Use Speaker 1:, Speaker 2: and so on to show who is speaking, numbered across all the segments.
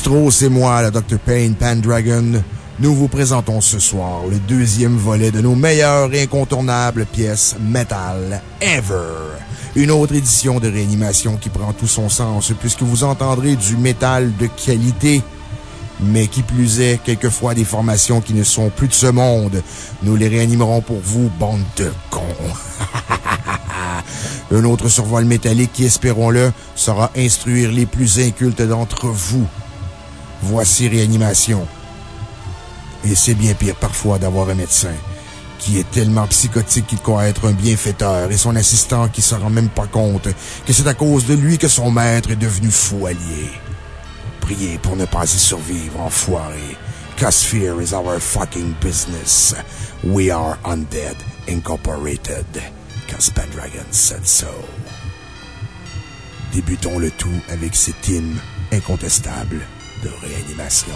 Speaker 1: Sinistro, c'est moi, le Dr. Payne Pandragon. Nous vous présentons ce soir le deuxième volet de nos meilleures et incontournables pièces metal ever. Une autre édition de réanimation qui prend tout son sens puisque vous entendrez du métal de qualité mais qui plus est, quelquefois des formations qui ne sont plus de ce monde. Nous les réanimerons pour vous, bande de cons. Un autre survol métallique qui, espérons-le, saura instruire les plus incultes d'entre vous. Voici Réanimation. Et c'est bien pire parfois d'avoir un médecin qui est tellement psychotique qu'il croit être un bienfaiteur et son assistant qui se rend même pas compte que c'est à cause de lui que son maître est devenu fou allié. Priez pour ne pas y survivre, enfoiré. Cause fear is our fucking business. We are Undead Incorporated. Cause Pendragon said so. Débutons le tout avec cet hymne incontestable de réanimation.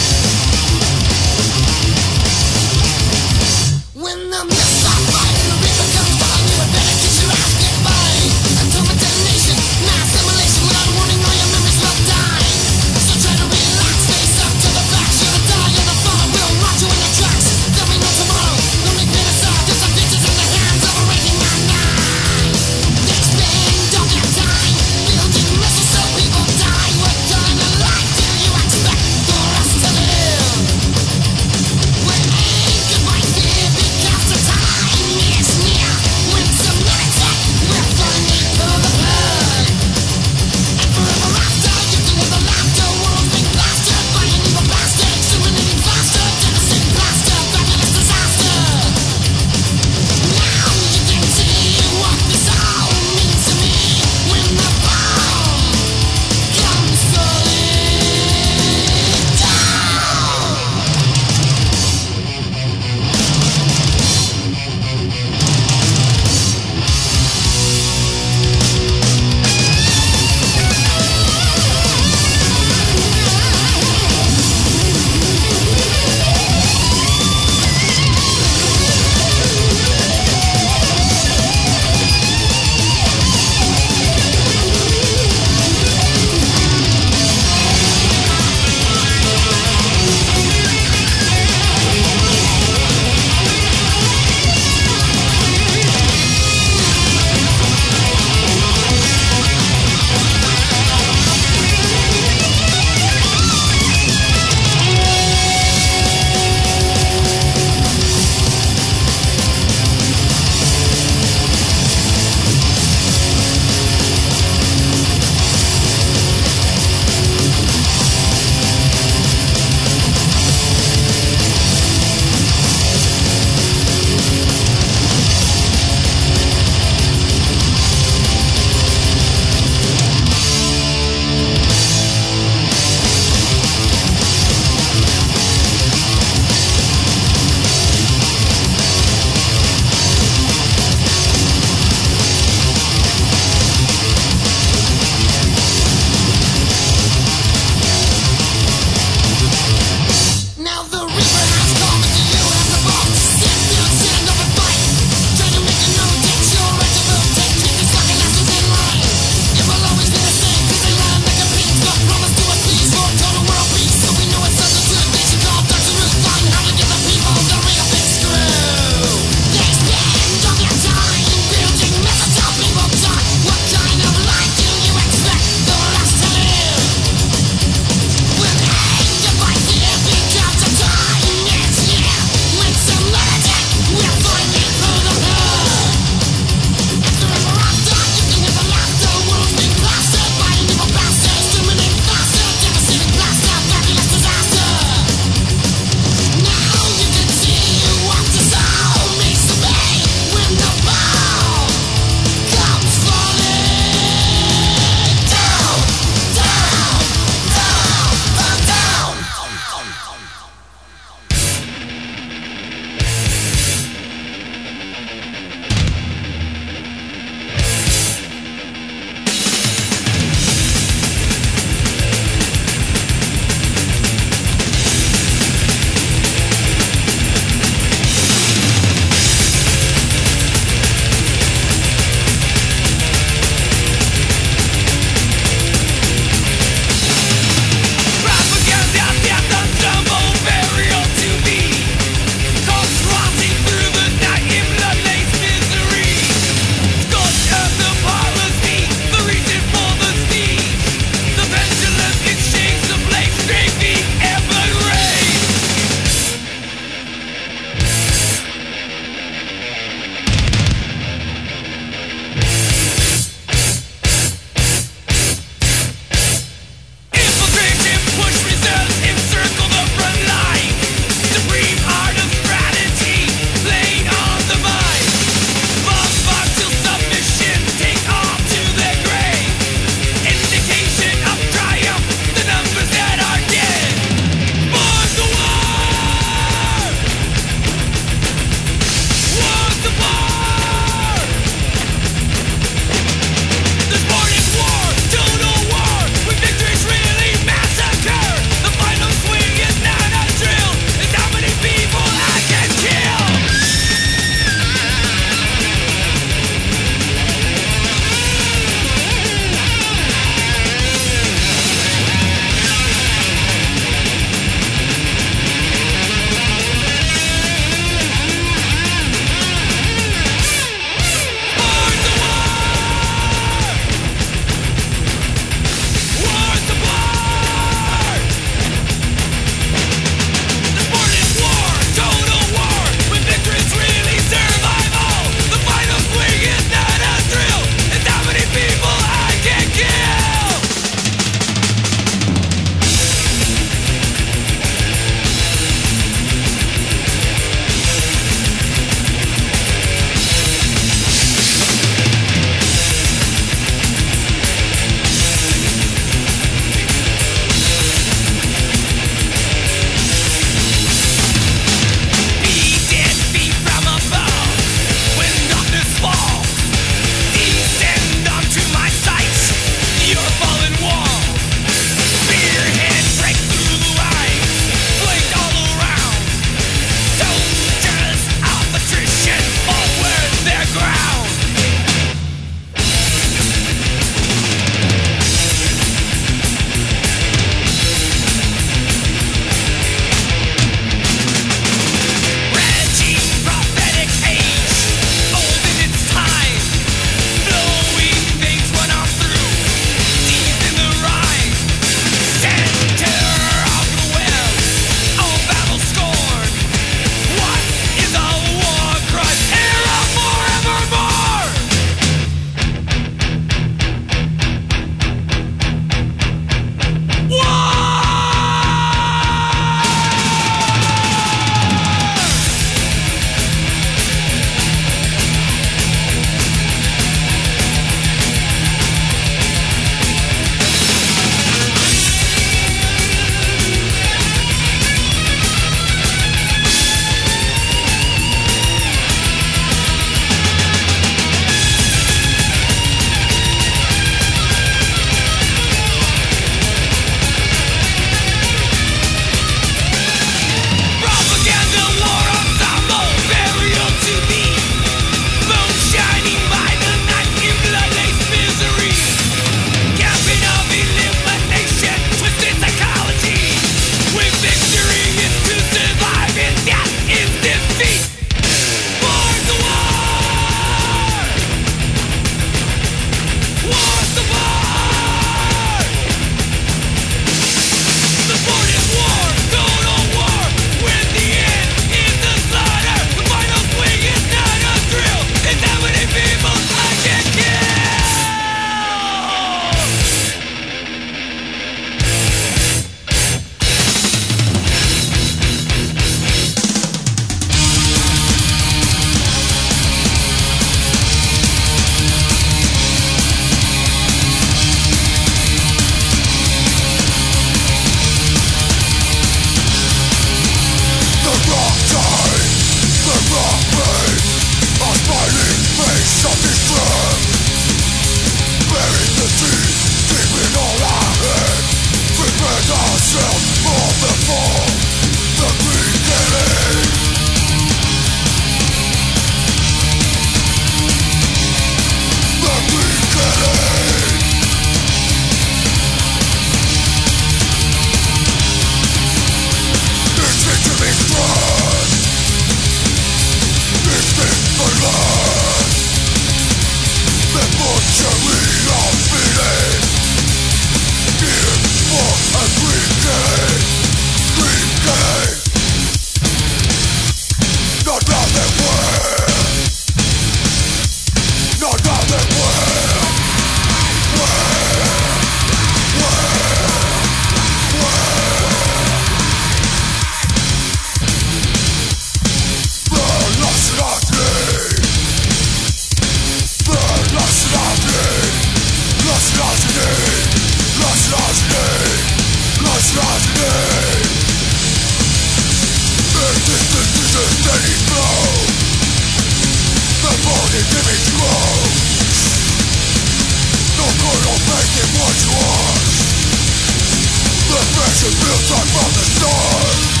Speaker 2: Watching real time from the
Speaker 3: stars.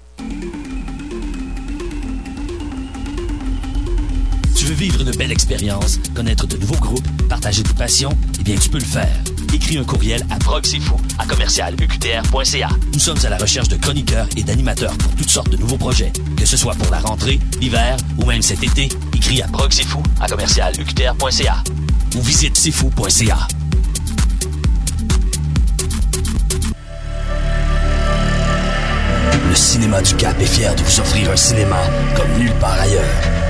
Speaker 4: Tu veux vivre une belle expérience, connaître de nouveaux groupes, partager tes passions? Eh bien, tu peux le faire. Écris un courriel à proxifou à commercialuqtr.ca. Nous sommes à la recherche de chroniqueurs et d'animateurs pour toutes sortes de nouveaux projets. Que ce soit pour la rentrée, l'hiver ou même cet été, écris à proxifou à commercialuqtr.ca ou visite sifou.ca. Le Cinéma du Cap est fier de vous offrir un cinéma comme nulle part ailleurs,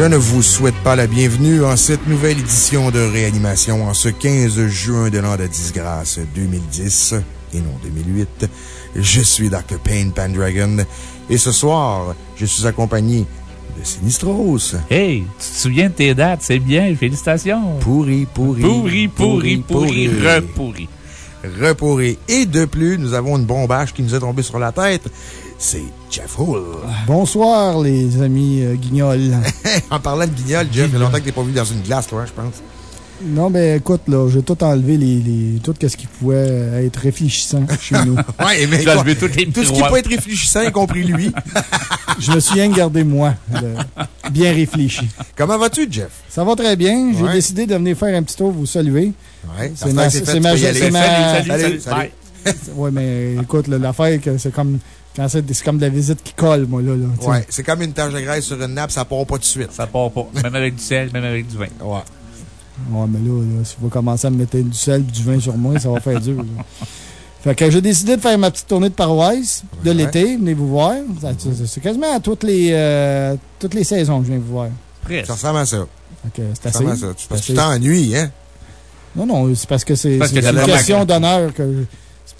Speaker 1: Je ne vous souhaite pas la bienvenue en cette nouvelle édition de réanimation en ce 15 juin de l'an de disgrâce 2010 et non 2008. Je suis Dr. Payne Pendragon et ce soir, je suis accompagné de Sinistros.
Speaker 5: Hey, tu te souviens de tes dates? C'est bien, félicitations.
Speaker 1: Pourri, pourri.
Speaker 5: Pourri, pourri, pourri, repourri.
Speaker 1: Repourri. Et de plus, nous avons une bombache qui nous est tombée sur la tête. C'est Jeff Hull.
Speaker 6: Bonsoir, les amis euh, guignols.
Speaker 1: en parlant de guignol, Jeff, il y a longtemps que t'es pas vu dans une glace, toi, je pense.
Speaker 6: non, ben écoute, là, j'ai tout enlevé, les, les, tout ce qui pouvait être réfléchissant chez nous.
Speaker 1: ouais, mais
Speaker 5: J'ai enlevé toutes les
Speaker 1: tout ce qui peut être réfléchissant, y compris lui.
Speaker 6: Je me suis rien gardé, moi, de- bien réfléchi.
Speaker 1: Comment vas-tu, Jeff?
Speaker 6: Ça va très bien. J'ai
Speaker 1: Ouais.
Speaker 6: décidé de venir faire un petit tour vous saluer.
Speaker 1: Ouais,
Speaker 6: C'est ma- c'est ma- c'est ma-
Speaker 5: Salut, salut,
Speaker 1: Salut,
Speaker 5: salut.
Speaker 1: salut.
Speaker 5: Bye.
Speaker 6: Ouais, mais écoute, l'affaire, c'est comme, quand c'est c'est comme de la visite qui colle, moi, là. là.
Speaker 1: Ouais, c'est comme une tache de graisse sur une nappe, ça part pas tout de suite.
Speaker 5: Ça part pas. Même avec du sel, même avec du vin.
Speaker 1: Ouais.
Speaker 6: Ouais, mais là, là si vous commencez à me mettre du sel et du vin sur moi, ça va faire dur. là. Fait que j'ai décidé de faire ma petite tournée de paroisse de
Speaker 1: Ouais.
Speaker 6: l'été. Venez vous voir. C'est quasiment à toutes les, euh, toutes les saisons que je viens vous voir.
Speaker 5: Presque.
Speaker 1: Ça ressemble à ça.
Speaker 6: Fait que c'est
Speaker 1: Ça
Speaker 6: assez.
Speaker 1: ressemble à ça. Tu- Parce que tu t'ennuies, hein?
Speaker 6: Non, non, c'est parce que c'est une question d'honneur que.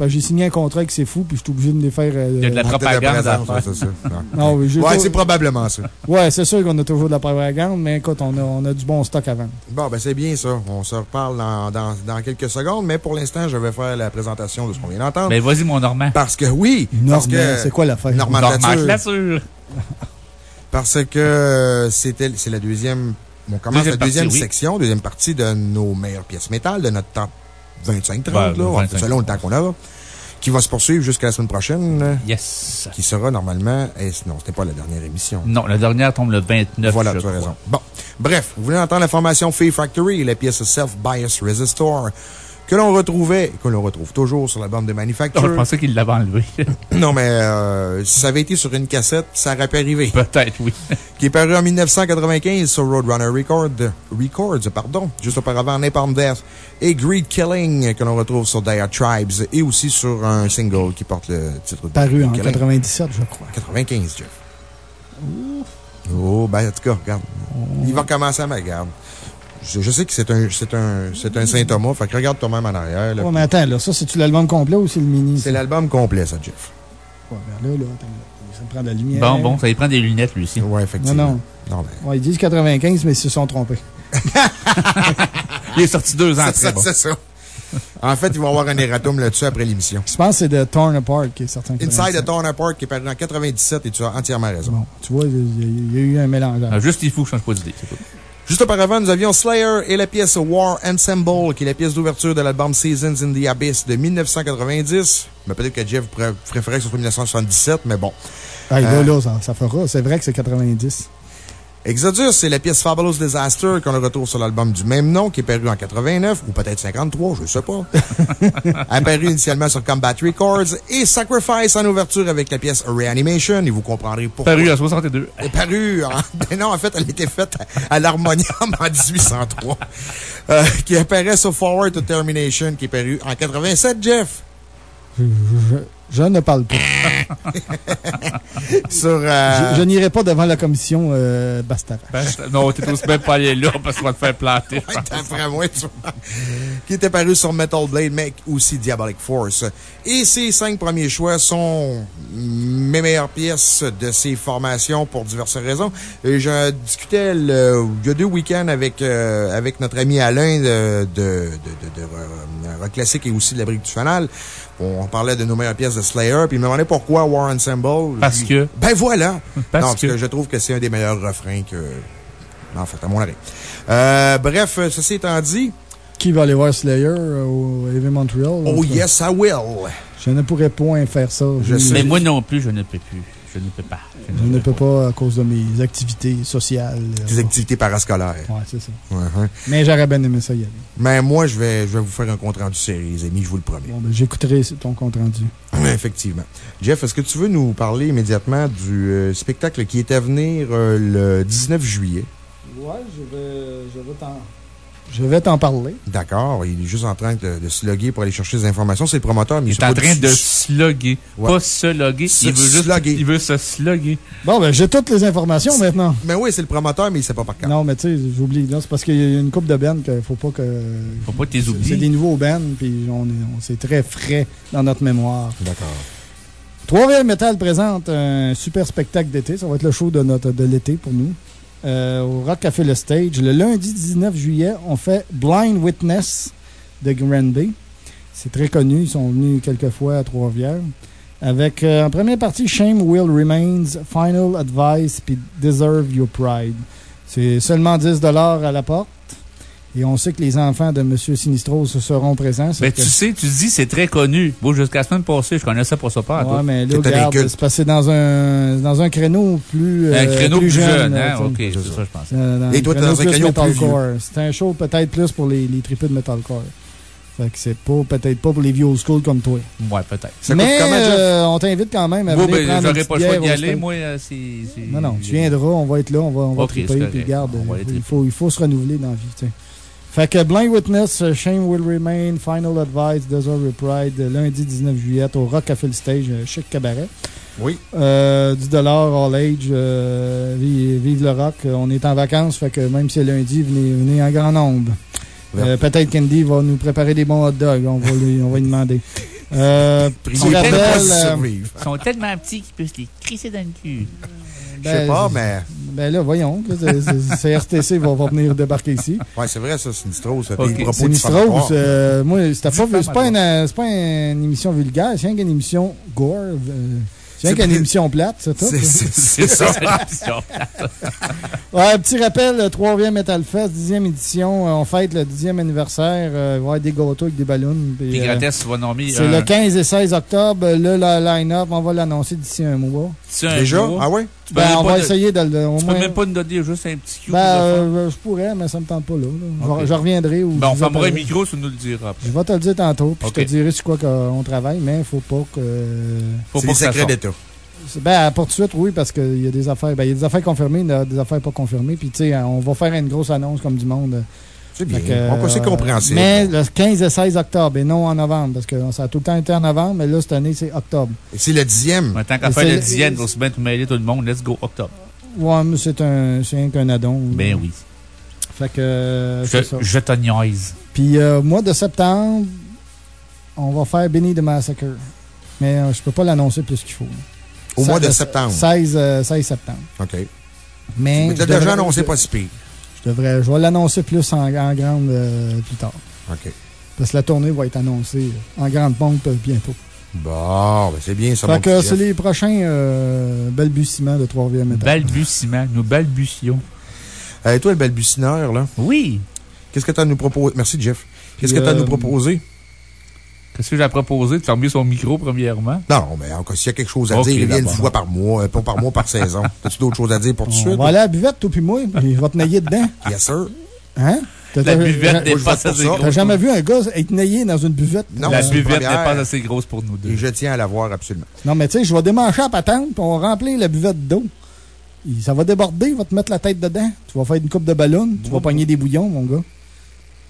Speaker 6: C'est parce que j'ai signé un contrat avec C'est Fou, puis je suis obligé de les faire. euh,
Speaker 5: Il y a de la propagande à
Speaker 1: présence,
Speaker 5: faire.
Speaker 1: ouais, c'est ça.
Speaker 6: Non, oui, j'ai
Speaker 1: Ouais,
Speaker 6: tout-
Speaker 1: c'est probablement ça.
Speaker 6: Ouais, c'est sûr qu'on a toujours de la propagande, mais écoute, on a, on a du bon stock à vendre.
Speaker 1: Bon, ben c'est bien ça. On se reparle dans, dans, dans quelques secondes, mais pour l'instant, je vais faire la présentation de ce qu'on vient d'entendre.
Speaker 5: Ben, vas-y, mon Normand.
Speaker 1: Parce que oui,
Speaker 6: Normand, c'est quoi l'affaire?
Speaker 1: Normand
Speaker 5: Normand
Speaker 1: Lature. Parce que c'était, c'est la deuxième, on commence
Speaker 5: Deuxième
Speaker 1: la deuxième
Speaker 5: partie, oui.
Speaker 1: section, deuxième partie de nos meilleures pièces métal, de notre temps 25-30,
Speaker 5: Ouais,
Speaker 1: là,
Speaker 5: 25.
Speaker 1: selon le temps qu'on a, qui va se poursuivre jusqu'à la semaine prochaine,
Speaker 5: Yes.
Speaker 1: qui sera normalement, et non, c'était pas la dernière émission.
Speaker 5: Non, la dernière tombe le 29.
Speaker 1: Voilà, tu as
Speaker 5: crois.
Speaker 1: raison. Bon. Bref, vous voulez entendre la formation Fee Factory et la pièce Self-Bias Resistor que l'on retrouvait, que l'on retrouve toujours sur l'album de
Speaker 5: Oh,
Speaker 1: Manufacture.
Speaker 5: je pensais qu'il l'avait enlevé.
Speaker 1: non, mais euh, si ça avait été sur une cassette, ça aurait pu arriver.
Speaker 5: Peut-être, oui.
Speaker 1: qui est paru en 1995 sur Roadrunner Record, Records, pardon, juste auparavant Napalm Death et Greed Killing que l'on retrouve sur Dire Tribes et aussi sur un single qui porte le titre de
Speaker 6: Paru en
Speaker 1: Greed Killing.
Speaker 6: 97, je crois.
Speaker 1: 95, Jeff. Oh, ben, en tout cas, regarde. Il va commencer à ma garde. Je, je sais que c'est un, c'est un, c'est un Saint-Thomas, fait que regarde toi-même en arrière, là.
Speaker 6: Ouais, mais attends, là, ça, c'est-tu l'album complet ou c'est le mini?
Speaker 1: C'est l'album complet, ça, Jeff.
Speaker 6: Ouais, ben là, là, attends, ça me prend de la lumière.
Speaker 5: Bon, bon, ça y prend des lunettes, lui aussi.
Speaker 1: Ouais,
Speaker 6: Non,
Speaker 1: effectivement.
Speaker 6: non.
Speaker 1: Non, ben.
Speaker 6: Ouais, ils disent 95, mais ils se sont trompés.
Speaker 5: Il est sorti deux ans
Speaker 1: C'est
Speaker 5: après.
Speaker 1: c'est ça. En fait, il va y avoir un erratum là-dessus après l'émission.
Speaker 6: Je pense que c'est de Torn Apart qui est sorti en
Speaker 1: Inside
Speaker 6: 97.
Speaker 1: the Torn Apart qui est paru en 97 et tu as entièrement raison.
Speaker 6: Bon, tu vois, il y, a- il y a eu un mélange.
Speaker 5: Ah, Juste, il faut que je change pas d'idée, c'est tout.
Speaker 1: Juste auparavant, nous avions Slayer et la pièce War Ensemble, qui est la pièce d'ouverture de l'album Seasons in the Abyss de 1990. Mais peut-être que Jeff préférait que ce soit 1977, mais bon.
Speaker 6: Ah, là,
Speaker 1: Euh,
Speaker 6: là, ça, ça fera. C'est vrai que c'est 90.
Speaker 1: Exodus, c'est la pièce Fabulous Disaster qu'on retrouve sur l'album du même nom, qui est paru en 89, ou peut-être 53, je sais pas. Apparu initialement sur Combat Records, et Sacrifice en ouverture avec la pièce Reanimation, et vous comprendrez pourquoi.
Speaker 5: Paru en 62.
Speaker 1: Elle est parue en... Ben non, en fait, elle a été faite à l'Harmonium en 1803. Euh, qui apparaît sur Forward to Termination, qui est paru en 87, Jeff.
Speaker 6: Je, ne parle pas.
Speaker 1: Sur... euh,
Speaker 6: Je, je n'irai pas devant la commission euh, Bastara.
Speaker 5: Ben, non, t'es aussi même pas allé là parce qu'on va te faire planter.
Speaker 1: Ouais, moi, tu vois. Qui était paru sur Metal Blade, mais aussi Diabolic Force. Et ces cinq premiers choix sont mes meilleures pièces de ces formations pour diverses raisons. Et je discutais le- il y a deux week-ends avec, euh, avec notre ami Alain de, de, de, de, de, euh, Rock Classique et aussi de la Brique du Fanal. On parlait de nos meilleures pièces de Slayer, puis il me demandait pourquoi War Ensemble.
Speaker 5: Parce que.
Speaker 1: Ben voilà!
Speaker 5: Parce
Speaker 1: non, parce
Speaker 5: que-
Speaker 1: que je trouve que c'est un des meilleurs refrains que. En fait, à mon avis. Euh, bref, ceci étant dit,
Speaker 6: Qui va aller voir Slayer euh, au Heavy Montreal?
Speaker 1: oh yes, I will.
Speaker 6: Je ne pourrais point faire ça.
Speaker 1: Je sais.
Speaker 5: Mais moi non plus, je ne peux plus. Je ne peux pas.
Speaker 6: Je ne peux pas à cause de mes activités sociales. euh,
Speaker 1: Des activités parascolaires.
Speaker 6: Ouais, c'est ça.
Speaker 1: Ouais, hein.
Speaker 6: Mais j'aurais bien aimé ça y aller.
Speaker 1: Mais moi, je vais, je vais vous faire un compte rendu série, les amis, je vous le promets.
Speaker 6: Bon, ben, j'écouterai ton compte rendu.
Speaker 1: Effectivement. Jeff, est-ce que tu veux nous parler immédiatement du euh, spectacle qui est à venir euh, le 19 juillet?
Speaker 6: Ouais, je vais, je vais t'en. Je vais t'en parler.
Speaker 1: D'accord. Il est juste en train de, de se loguer pour aller chercher des informations. C'est le promoteur, mais
Speaker 5: Il
Speaker 1: sait
Speaker 5: est en train
Speaker 1: du-
Speaker 5: de slugger.
Speaker 1: Ouais.
Speaker 5: Pas se loguer.
Speaker 1: Se
Speaker 5: Il veut juste. Il veut se slugger.
Speaker 6: Bon, ben, j'ai toutes les informations maintenant.
Speaker 1: Mais oui, c'est le promoteur, mais il sait pas par cœur.
Speaker 6: Non, mais tu sais, j'oublie. C'est parce qu'il y a une coupe de bands qu'il faut pas que.
Speaker 5: Faut pas que t'es
Speaker 6: C'est
Speaker 5: oublié.
Speaker 6: des nouveaux bands, puis on est, on, c'est très frais dans notre mémoire.
Speaker 1: D'accord.
Speaker 6: Trois-Rivières Metal présente un super spectacle d'été. Ça va être le show de, notre, de l'été pour nous. Euh, au Rock Café Le Stage. Le lundi 19 juillet, on fait Blind Witness de Granby. C'est très connu. Ils sont venus quelques fois à Trois-Rivières. Avec, euh, en première partie, Shame Will Remains, Final Advice, puis Deserve Your Pride. C'est seulement 10 à la porte. Et on sait que les enfants de M. Sinistros seront présents. C'est
Speaker 5: Ben,
Speaker 6: que-
Speaker 5: tu sais, tu dis, c'est très connu. Moi, jusqu'à la semaine passée, je connaissais pas ça pas.
Speaker 6: Ouais, mais là, regarde, c'est passé dans un, dans un créneau plus.
Speaker 5: un
Speaker 6: euh,
Speaker 5: créneau plus jeune,
Speaker 6: là,
Speaker 5: hein? Ok,
Speaker 6: sais.
Speaker 5: c'est ça, je pense.
Speaker 6: Euh,
Speaker 1: Et
Speaker 6: un
Speaker 1: toi, t'es dans un
Speaker 6: plus
Speaker 1: créneau plus
Speaker 6: metalcore. C'est un show peut-être plus pour les, les tripes de metalcore. Fait que c'est pas, peut-être pas pour les vieux old school comme toi.
Speaker 5: Ouais, peut-être.
Speaker 1: Coûte
Speaker 6: Mais euh, on t'invite quand même à venir
Speaker 5: ben,
Speaker 6: prendre une
Speaker 5: j'aurais pas le choix d'y aller. Moi, euh, c'est. c'est-
Speaker 6: Non, non, tu viendras, on va être là, on va, on va
Speaker 5: Ok, c'est
Speaker 6: triper, puis regarde,
Speaker 5: On va aller
Speaker 6: il,
Speaker 5: triper.
Speaker 6: faut, il faut se renouveler dans la vie, tu sais. Fait que Blind Witness, Shame Will Remain, Final Advice, Desert Your Pride, euh, lundi 19 juillet au Rock Café le Stage, euh, chic cabaret.
Speaker 1: Oui.
Speaker 6: Euh, 10 all age, euh, vive, vive le rock. Euh, On est en vacances, fait que même si c'est lundi, venez, venez en grand nombre. Euh, Peut-être Candy va nous préparer des bons hot dogs, on va lui, on va lui demander. Euh.
Speaker 5: Ils sont tellement petits qu'ils peuvent se les crisser dans le cul.
Speaker 1: Je sais
Speaker 6: ben,
Speaker 1: pas, mais.
Speaker 6: Ben là, voyons, que c'est- c'est- c'est RTC va, va venir débarquer ici.
Speaker 1: Ouais, c'est vrai, ça, Sinistros. ça,
Speaker 5: Ok.
Speaker 1: Des propos
Speaker 6: Sinistros, euh, moi, c'était pas, c'est pas,
Speaker 5: Diffamatoire.
Speaker 6: une, c'est pas une émission vulgaire, c'est rien qu'une émission gore. euh, c'est qu'une
Speaker 1: pas-
Speaker 6: émission plate, c'est tout.
Speaker 1: C'est-
Speaker 5: ça,
Speaker 6: Ouais, petit rappel, le 3e Metal Fest, 10e édition. euh, On fête le 10e anniversaire. euh, il va y avoir des gâteaux avec des ballons. Puis euh. C'est le 15 et 16 octobre. Là, la line-up, on va l'annoncer d'ici un mois.
Speaker 5: Un
Speaker 1: Déjà? Ah
Speaker 5: peux
Speaker 6: Ben,
Speaker 5: même
Speaker 6: on
Speaker 5: pas
Speaker 6: va
Speaker 5: de-
Speaker 6: essayer de le.
Speaker 5: Tu peux
Speaker 6: moins,
Speaker 5: même pas nous donner juste un petit cue.
Speaker 6: ben, euh, je pourrais, mais ça me tente pas là. là. Je- reviendrai. Ou
Speaker 5: Ben, on fermera le
Speaker 6: appellerai.
Speaker 5: micro, tu nous le diras.
Speaker 6: Je vais te le dire tantôt, puis je te dirai sur quoi qu'on travaille, mais il faut pas que.
Speaker 5: Faut
Speaker 1: C'est
Speaker 5: pas que sorte.
Speaker 1: d'État.
Speaker 6: Ben, pour tout de suite, oui, parce qu'il y a des affaires. Ben, il y a des affaires confirmées, il y a des affaires pas confirmées. Puis, tu sais, on va faire une grosse annonce comme du monde.
Speaker 1: C'est bien. C'est
Speaker 6: euh,
Speaker 1: compréhensible.
Speaker 6: Mais le 15 et 16 octobre, et non en novembre, parce que ça a tout le temps été en novembre, mais là, cette année, c'est octobre.
Speaker 1: Et c'est le dixième.
Speaker 5: Mais tant qu'à faire le dixième, aussi bien tout mêler tout le monde. Let's go, octobre.
Speaker 6: Ouais, mais c'est un, c'est rien qu'un addon.
Speaker 5: Ben oui.
Speaker 6: Fait que, euh,
Speaker 5: Je,
Speaker 6: ça.
Speaker 5: je te niaise.
Speaker 6: Puis, euh, mois de septembre, on va faire Benny the Massacre. Mais euh, je peux pas l'annoncer plus qu'il faut.
Speaker 1: Au mois de septembre.
Speaker 6: 16, euh, 16 septembre.
Speaker 1: OK.
Speaker 6: Mais.
Speaker 1: Mais
Speaker 6: je
Speaker 1: déjà annoncé pas si pire.
Speaker 6: Je devrais, je vais l'annoncer plus en, en grande euh, plus tard.
Speaker 1: OK.
Speaker 6: Parce que la tournée va être annoncée en grande pompe euh, bientôt.
Speaker 1: Bon, ben c'est bien ça,
Speaker 6: Fait que c'est les prochains euh, balbutiements de Trois-Rivières Métal.
Speaker 5: Balbutiement. Nous balbutions.
Speaker 1: Euh, toi, le balbutineur, là.
Speaker 5: Oui.
Speaker 1: Qu'est-ce que tu as à nous proposer? Merci, Jeff. Qu'est-ce que tu as à nous
Speaker 6: euh,
Speaker 1: proposer?
Speaker 5: Qu'est-ce que j'ai à proposer? De fermer son micro, premièrement?
Speaker 1: Non, mais encore, s'il y a quelque chose à dire, il vient une fois par mois, euh, pas par mois, par saison. As-tu d'autres choses à dire pour tout de
Speaker 6: On
Speaker 1: suite?
Speaker 6: va aller à la buvette, toi puis moi, puis je vais te nailler dedans.
Speaker 1: Yes, sir.
Speaker 6: Hein? T'as-
Speaker 5: La buvette n'est pas assez
Speaker 1: ça.
Speaker 5: grosse.
Speaker 6: T'as jamais vu un gars être naillé dans une buvette?
Speaker 1: Non,
Speaker 5: La buvette n'est pas assez grosse pour nous deux.
Speaker 1: Et je tiens à la voir absolument.
Speaker 6: Non, mais tu sais, je vais démancher la patente, puis on va remplir la buvette d'eau. Ça va déborder, il va te mettre la tête dedans. Tu vas faire une coupe de ballon, tu vas pogner des bouillons, mon gars.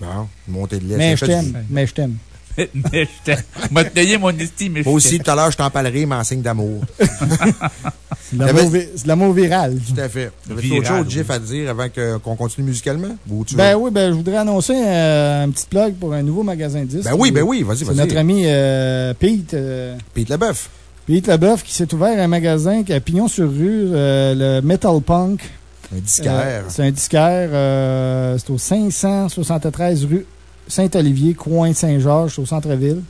Speaker 1: Bon, montée de lait.
Speaker 6: Mais je t'aime, mais je t'aime.
Speaker 5: mais je. M'a te payer mon estime,
Speaker 1: Moi aussi, tout à l'heure, je t'en parlerai, mais en signe d'amour.
Speaker 6: C'est de l'amour c'est viral.
Speaker 1: Tout à fait. T'avais autre chose,
Speaker 5: oui.
Speaker 1: Jeff, à dire avant qu'on continue musicalement? Ou tu
Speaker 6: Ben
Speaker 1: veux-
Speaker 6: oui, ben je voudrais annoncer euh, un petit plug pour un nouveau magasin de disques.
Speaker 1: Ben oui, ben oui, vas-y,
Speaker 6: C'est
Speaker 1: vas-y.
Speaker 6: notre ami euh, Pete. euh,
Speaker 1: Pete Leboeuf.
Speaker 6: Pete Leboeuf qui s'est ouvert un magasin qui a pignon sur rue, euh, le Metal Punk.
Speaker 1: Un disquaire.
Speaker 6: c'est un disquaire. c'est au 573 rue Saint-Olivier, coin de Saint-Georges, c'est au centre-ville.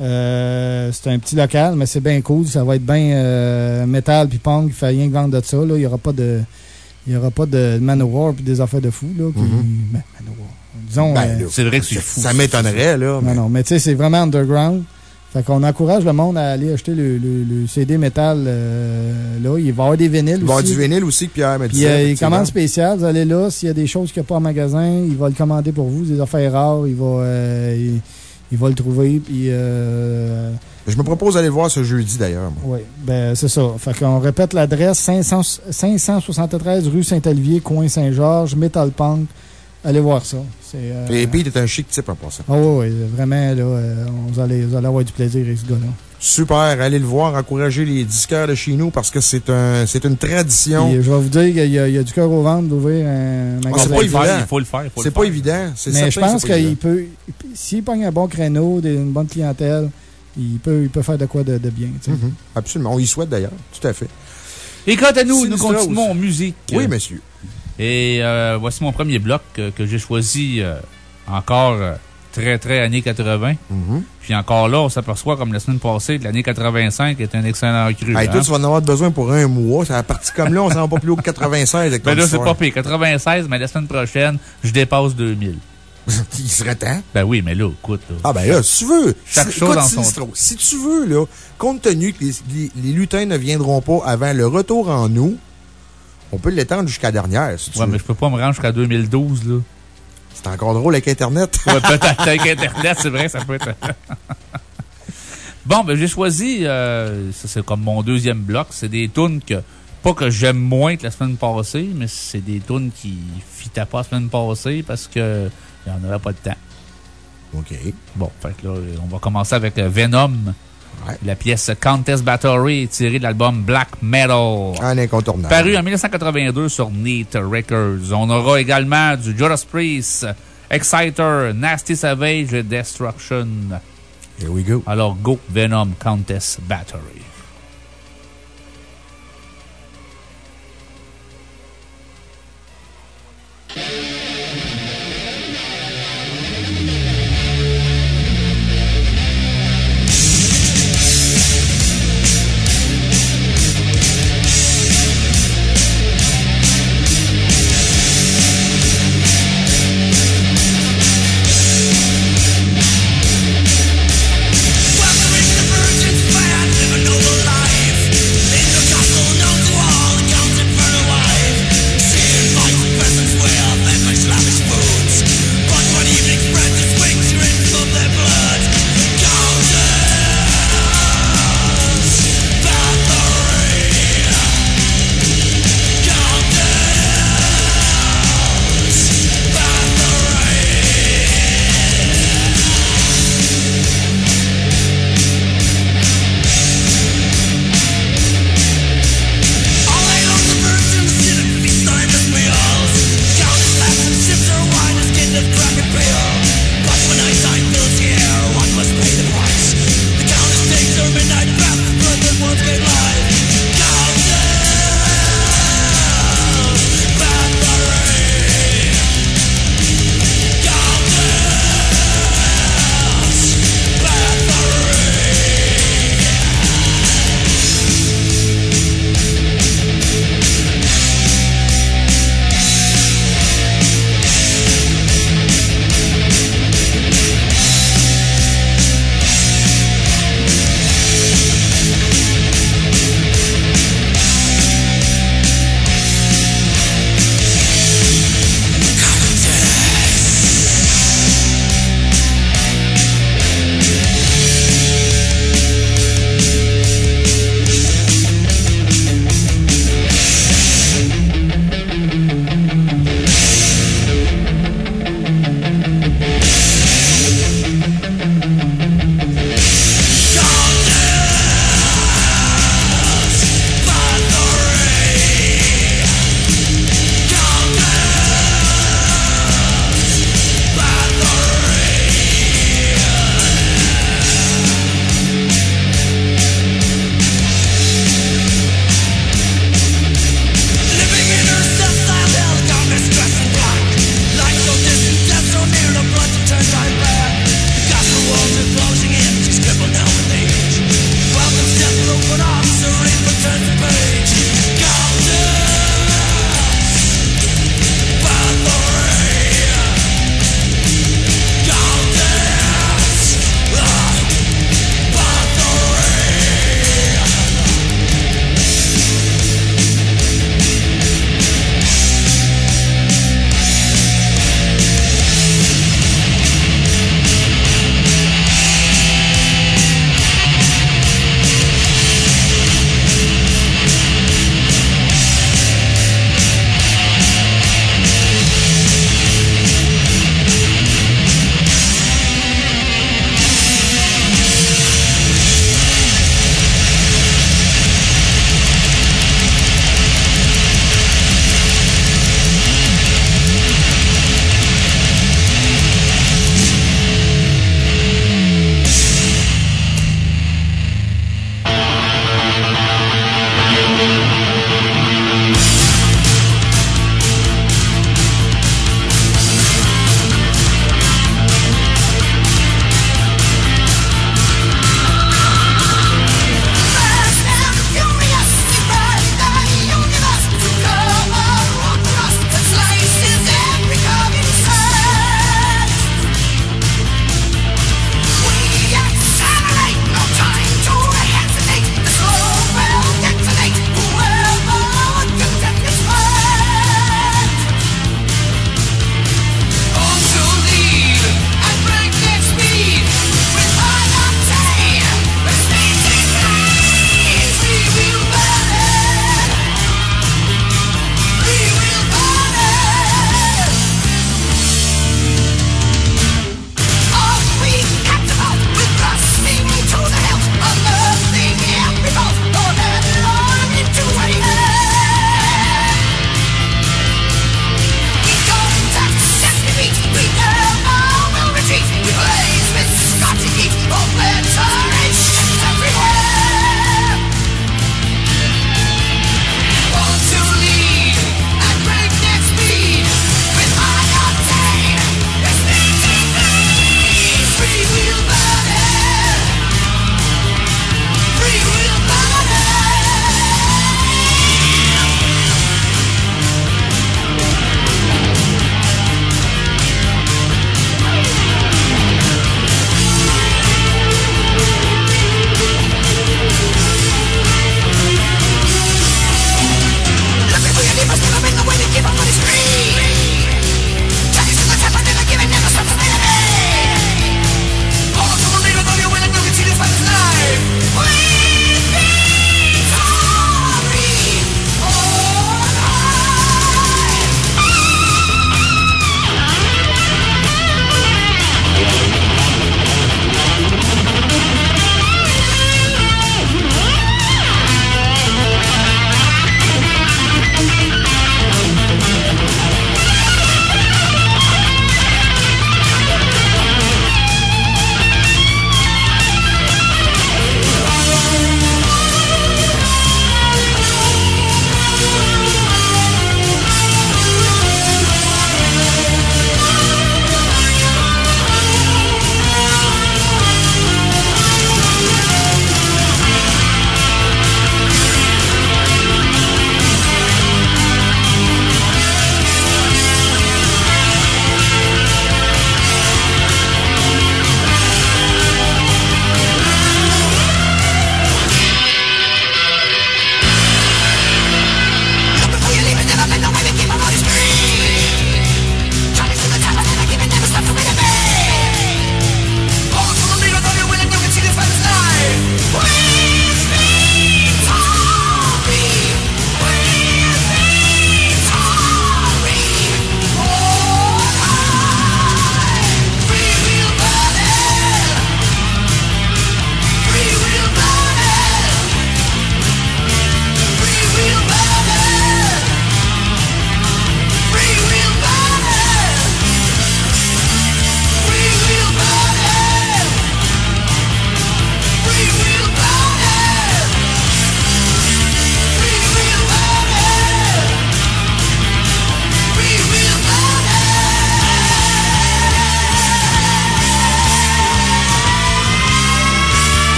Speaker 6: Euh, c'est un petit local, mais c'est bien cool. Ça va être bien euh, métal puis punk. Il fait rien que vendre de ça. Là. Il n'y aura pas de. Il y aura pas de Manowar puis des affaires de fou. Là, qui-
Speaker 1: Mhm.
Speaker 6: ben, Manowar. Disons.
Speaker 1: Ben,
Speaker 6: euh,
Speaker 5: C'est vrai que c'est fou.
Speaker 1: Ça m'étonnerait, là.
Speaker 6: non,
Speaker 1: mais-
Speaker 6: non, mais tu sais, c'est vraiment underground. Fait qu'on encourage le monde à aller acheter le, le- le CD métal. euh, là, il va y avoir des vinyles
Speaker 1: Il va y avoir
Speaker 6: aussi.
Speaker 1: du vinyle aussi que Pierre m'a dit.
Speaker 6: Euh, il commande spécial, vous allez là, s'il y a des choses qu'il n'y a pas en magasin, il va le commander pour vous, des affaires rares, il va, euh, il, il va le trouver, puis euh,
Speaker 1: Je me propose d'aller le voir ce jeudi, d'ailleurs.
Speaker 6: oui, ben c'est ça. Fait qu'on répète l'adresse 500 573 rue Saint-Olivier, coin Saint-Georges, Metal Punk. Allez voir ça. C'est, euh,
Speaker 1: Et Pete est un chic type en passant.
Speaker 6: Ah oui, oui, vraiment, là, euh, vous, allez, vous allez avoir du plaisir avec ce gars-là.
Speaker 1: Super, allez le voir, encourager les disqueurs de chez nous parce que c'est un, c'est une tradition.
Speaker 6: Je vais vous dire qu'il y, a- il y a du cœur au ventre d'ouvrir un
Speaker 1: Ah, c'est
Speaker 6: magasin.
Speaker 1: pas
Speaker 5: Il faut le
Speaker 1: évident.
Speaker 5: faire, il faut le faire.
Speaker 1: C'est pas
Speaker 5: faire.
Speaker 1: évident. c'est
Speaker 6: Mais je pense
Speaker 1: c'est pas
Speaker 6: qu'il peut, s'il pogne un bon créneau, une bonne clientèle, il peut, il peut faire de quoi de, de bien.
Speaker 1: Mhm, Absolument. On y souhaite d'ailleurs. Tout à fait.
Speaker 5: Et quant à nous, nous continuons en musique.
Speaker 1: Oui, monsieur.
Speaker 5: Et euh, voici mon premier bloc euh, que j'ai choisi euh, encore euh, très, très années 80.
Speaker 1: Mhm.
Speaker 5: Puis encore là, on s'aperçoit, comme la semaine passée, que l'année 85 est un excellent cru.
Speaker 1: Hey,
Speaker 5: hein.
Speaker 1: toi, tu vas en avoir besoin pour un mois. Ça a parti comme là, on s'en va pas plus haut que 96 avec ton
Speaker 5: Ben là, c'est pas pire. 96, mais la semaine prochaine, je dépasse 2000.
Speaker 1: Il serait temps.
Speaker 5: Ben oui, mais là, écoute. là.
Speaker 1: Ah ben là, si tu veux.
Speaker 5: Chaque chose dans son
Speaker 1: Sinistro, Si tu veux, là, compte tenu que les, les- les lutins ne viendront pas avant le retour en nous, on peut l'étendre jusqu'à la dernière, si tu
Speaker 5: Ouais,
Speaker 1: veux.
Speaker 5: mais je peux pas me rendre jusqu'à 2012, là.
Speaker 1: C'est encore drôle avec Internet.
Speaker 5: Ouais, peut-être avec Internet, c'est vrai, ça peut être. bon, ben, j'ai choisi, euh, ça c'est comme mon deuxième bloc, c'est des tunes que, pas que j'aime moins que la semaine passée, mais c'est des tunes qui fitaient pas la semaine passée parce que il y en avait pas de temps.
Speaker 1: OK.
Speaker 5: Bon, fait que là, on va commencer avec euh, Venom.
Speaker 1: Ouais.
Speaker 5: La pièce Contest Battery tirée de l'album Black Metal.
Speaker 1: Un incontournable.
Speaker 5: Paru en 1982 sur Neat Records. On aura également du Judas Priest, Exciter, Nasty Savage et Destruction.
Speaker 1: Here we go.
Speaker 5: Alors, go Venom Countess Battery.